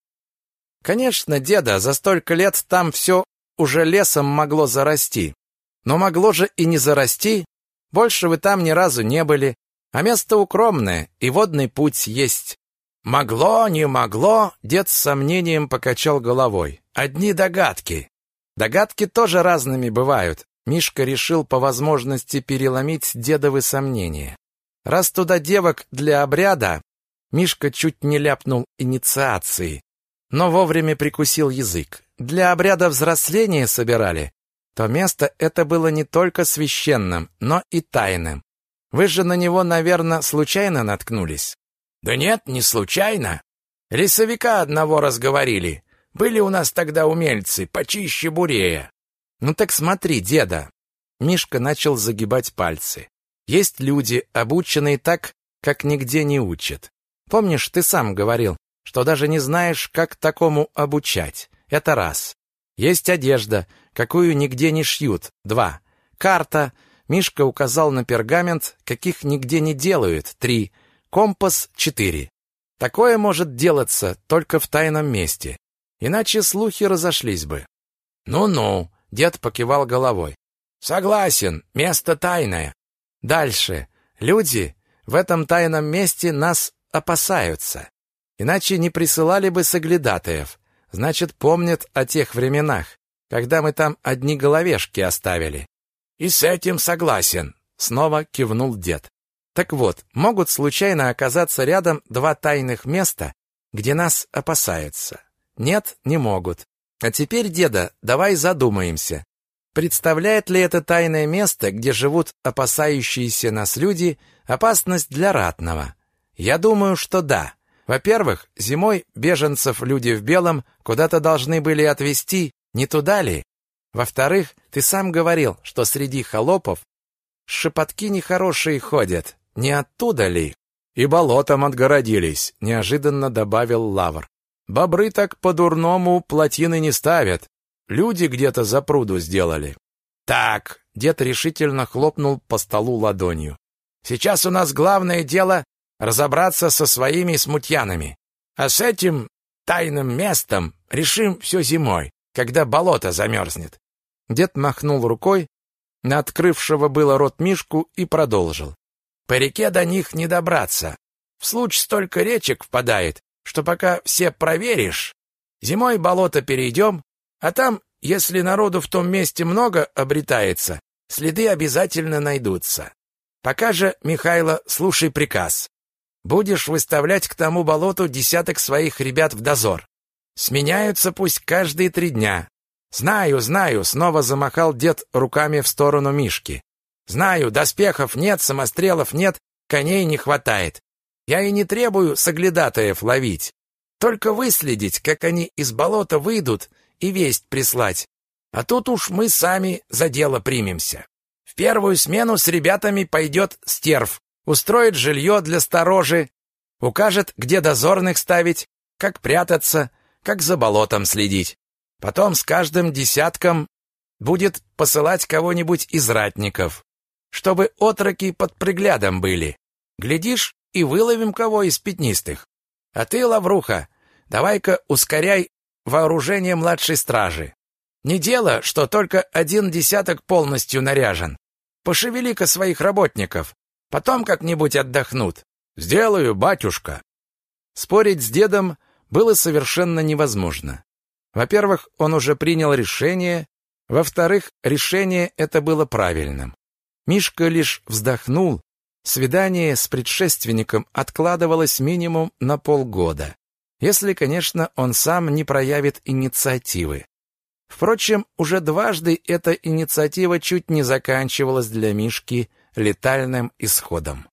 Speaker 2: Конечно, деда, за столько лет там все уже лесом могло зарасти. Но могло же и не зарасти. Больше вы там ни разу не были, а место укромное, и водный путь есть. Могло, не могло, дед с сомнением покачал головой. Одни догадки. Догадки тоже разными бывают. Мишка решил по возможности переломить дедовы сомнения. Раз туда девок для обряда, Мишка чуть не ляпнул инициации, но вовремя прикусил язык. Для обряда взросления собирали, то место это было не только священным, но и тайным. Вы же на него, наверное, случайно наткнулись. Да нет, не случайно. Лесовика одного разговорили. Были у нас тогда умельцы, почище Бурея. Ну так смотри, деда. Мишка начал загибать пальцы. Есть люди, обученные так, как нигде не учат. Помнишь, ты сам говорил, что даже не знаешь, как такому обучать. Это раз. Есть одежда, какую нигде не шьют. Два. Карта. Мишка указал на пергамент, каких нигде не делают. Три. Компас 4. Такое может делаться только в тайном месте. Иначе слухи разошлись бы. Ну-ну, дед покивал головой. Согласен, место тайное. Дальше. Люди в этом тайном месте нас опасаются. Иначе не присылали бы соглядатаев. Значит, помнят о тех временах, когда мы там одни головешки оставили. И с этим согласен, снова кивнул дед. Так вот, могут случайно оказаться рядом два тайных места, где нас опасаются. Нет, не могут. А теперь, деда, давай задумаемся. Представляет ли это тайное место, где живут опасающиеся нас люди, опасность для ратного? Я думаю, что да. Во-первых, зимой беженцев люди в белом куда-то должны были отвезти, не туда ли? Во-вторых, ты сам говорил, что среди холопов шепотки нехорошие ходят. Не оттуда ли? И болотом отгородились, неожиданно добавил Лавр. Бобры так по-дурному плотины не ставят. Люди где-то за пруду сделали. Так, дед решительно хлопнул по столу ладонью. Сейчас у нас главное дело разобраться со своими смутьянами. А с этим тайным местом решим все зимой, когда болото замерзнет. Дед махнул рукой на открывшего было рот Мишку и продолжил. По реке до них не добраться. В случай столько речек впадает, что пока все проверишь, зимой болото перейдем, а там, если народу в том месте много обретается, следы обязательно найдутся. Пока же, Михайло, слушай приказ. Будешь выставлять к тому болоту десяток своих ребят в дозор. Сменяются пусть каждые три дня. Знаю, знаю, снова замахал дед руками в сторону Мишки. Знаю, доспехов нет, самострелов нет, коней не хватает. Я и не требую соглядатаев ловить. Только выследить, как они из болота выйдут, и весть прислать. А тут уж мы сами за дело примемся. В первую смену с ребятами пойдет стерв, устроит жилье для сторожи, укажет, где дозорных ставить, как прятаться, как за болотом следить. Потом с каждым десятком будет посылать кого-нибудь из ратников, чтобы отроки под приглядом были. Глядишь, и выловим кого из пятнистых. А ты, Лавруха, давай-ка ускоряй вооружение младшей стражи. Не дело, что только один десяток полностью наряжен. Пошевели-ка своих работников, потом как-нибудь отдохнут. Сделаю, батюшка. Спорить с дедом было совершенно невозможно. Во-первых, он уже принял решение, во-вторых, решение это было правильным. Мишка лишь вздохнул Свидание с предшественником откладывалось минимум на полгода, если, конечно, он сам не проявит инициативы. Впрочем, уже дважды эта инициатива чуть не заканчивалась для Мишки летальным исходом.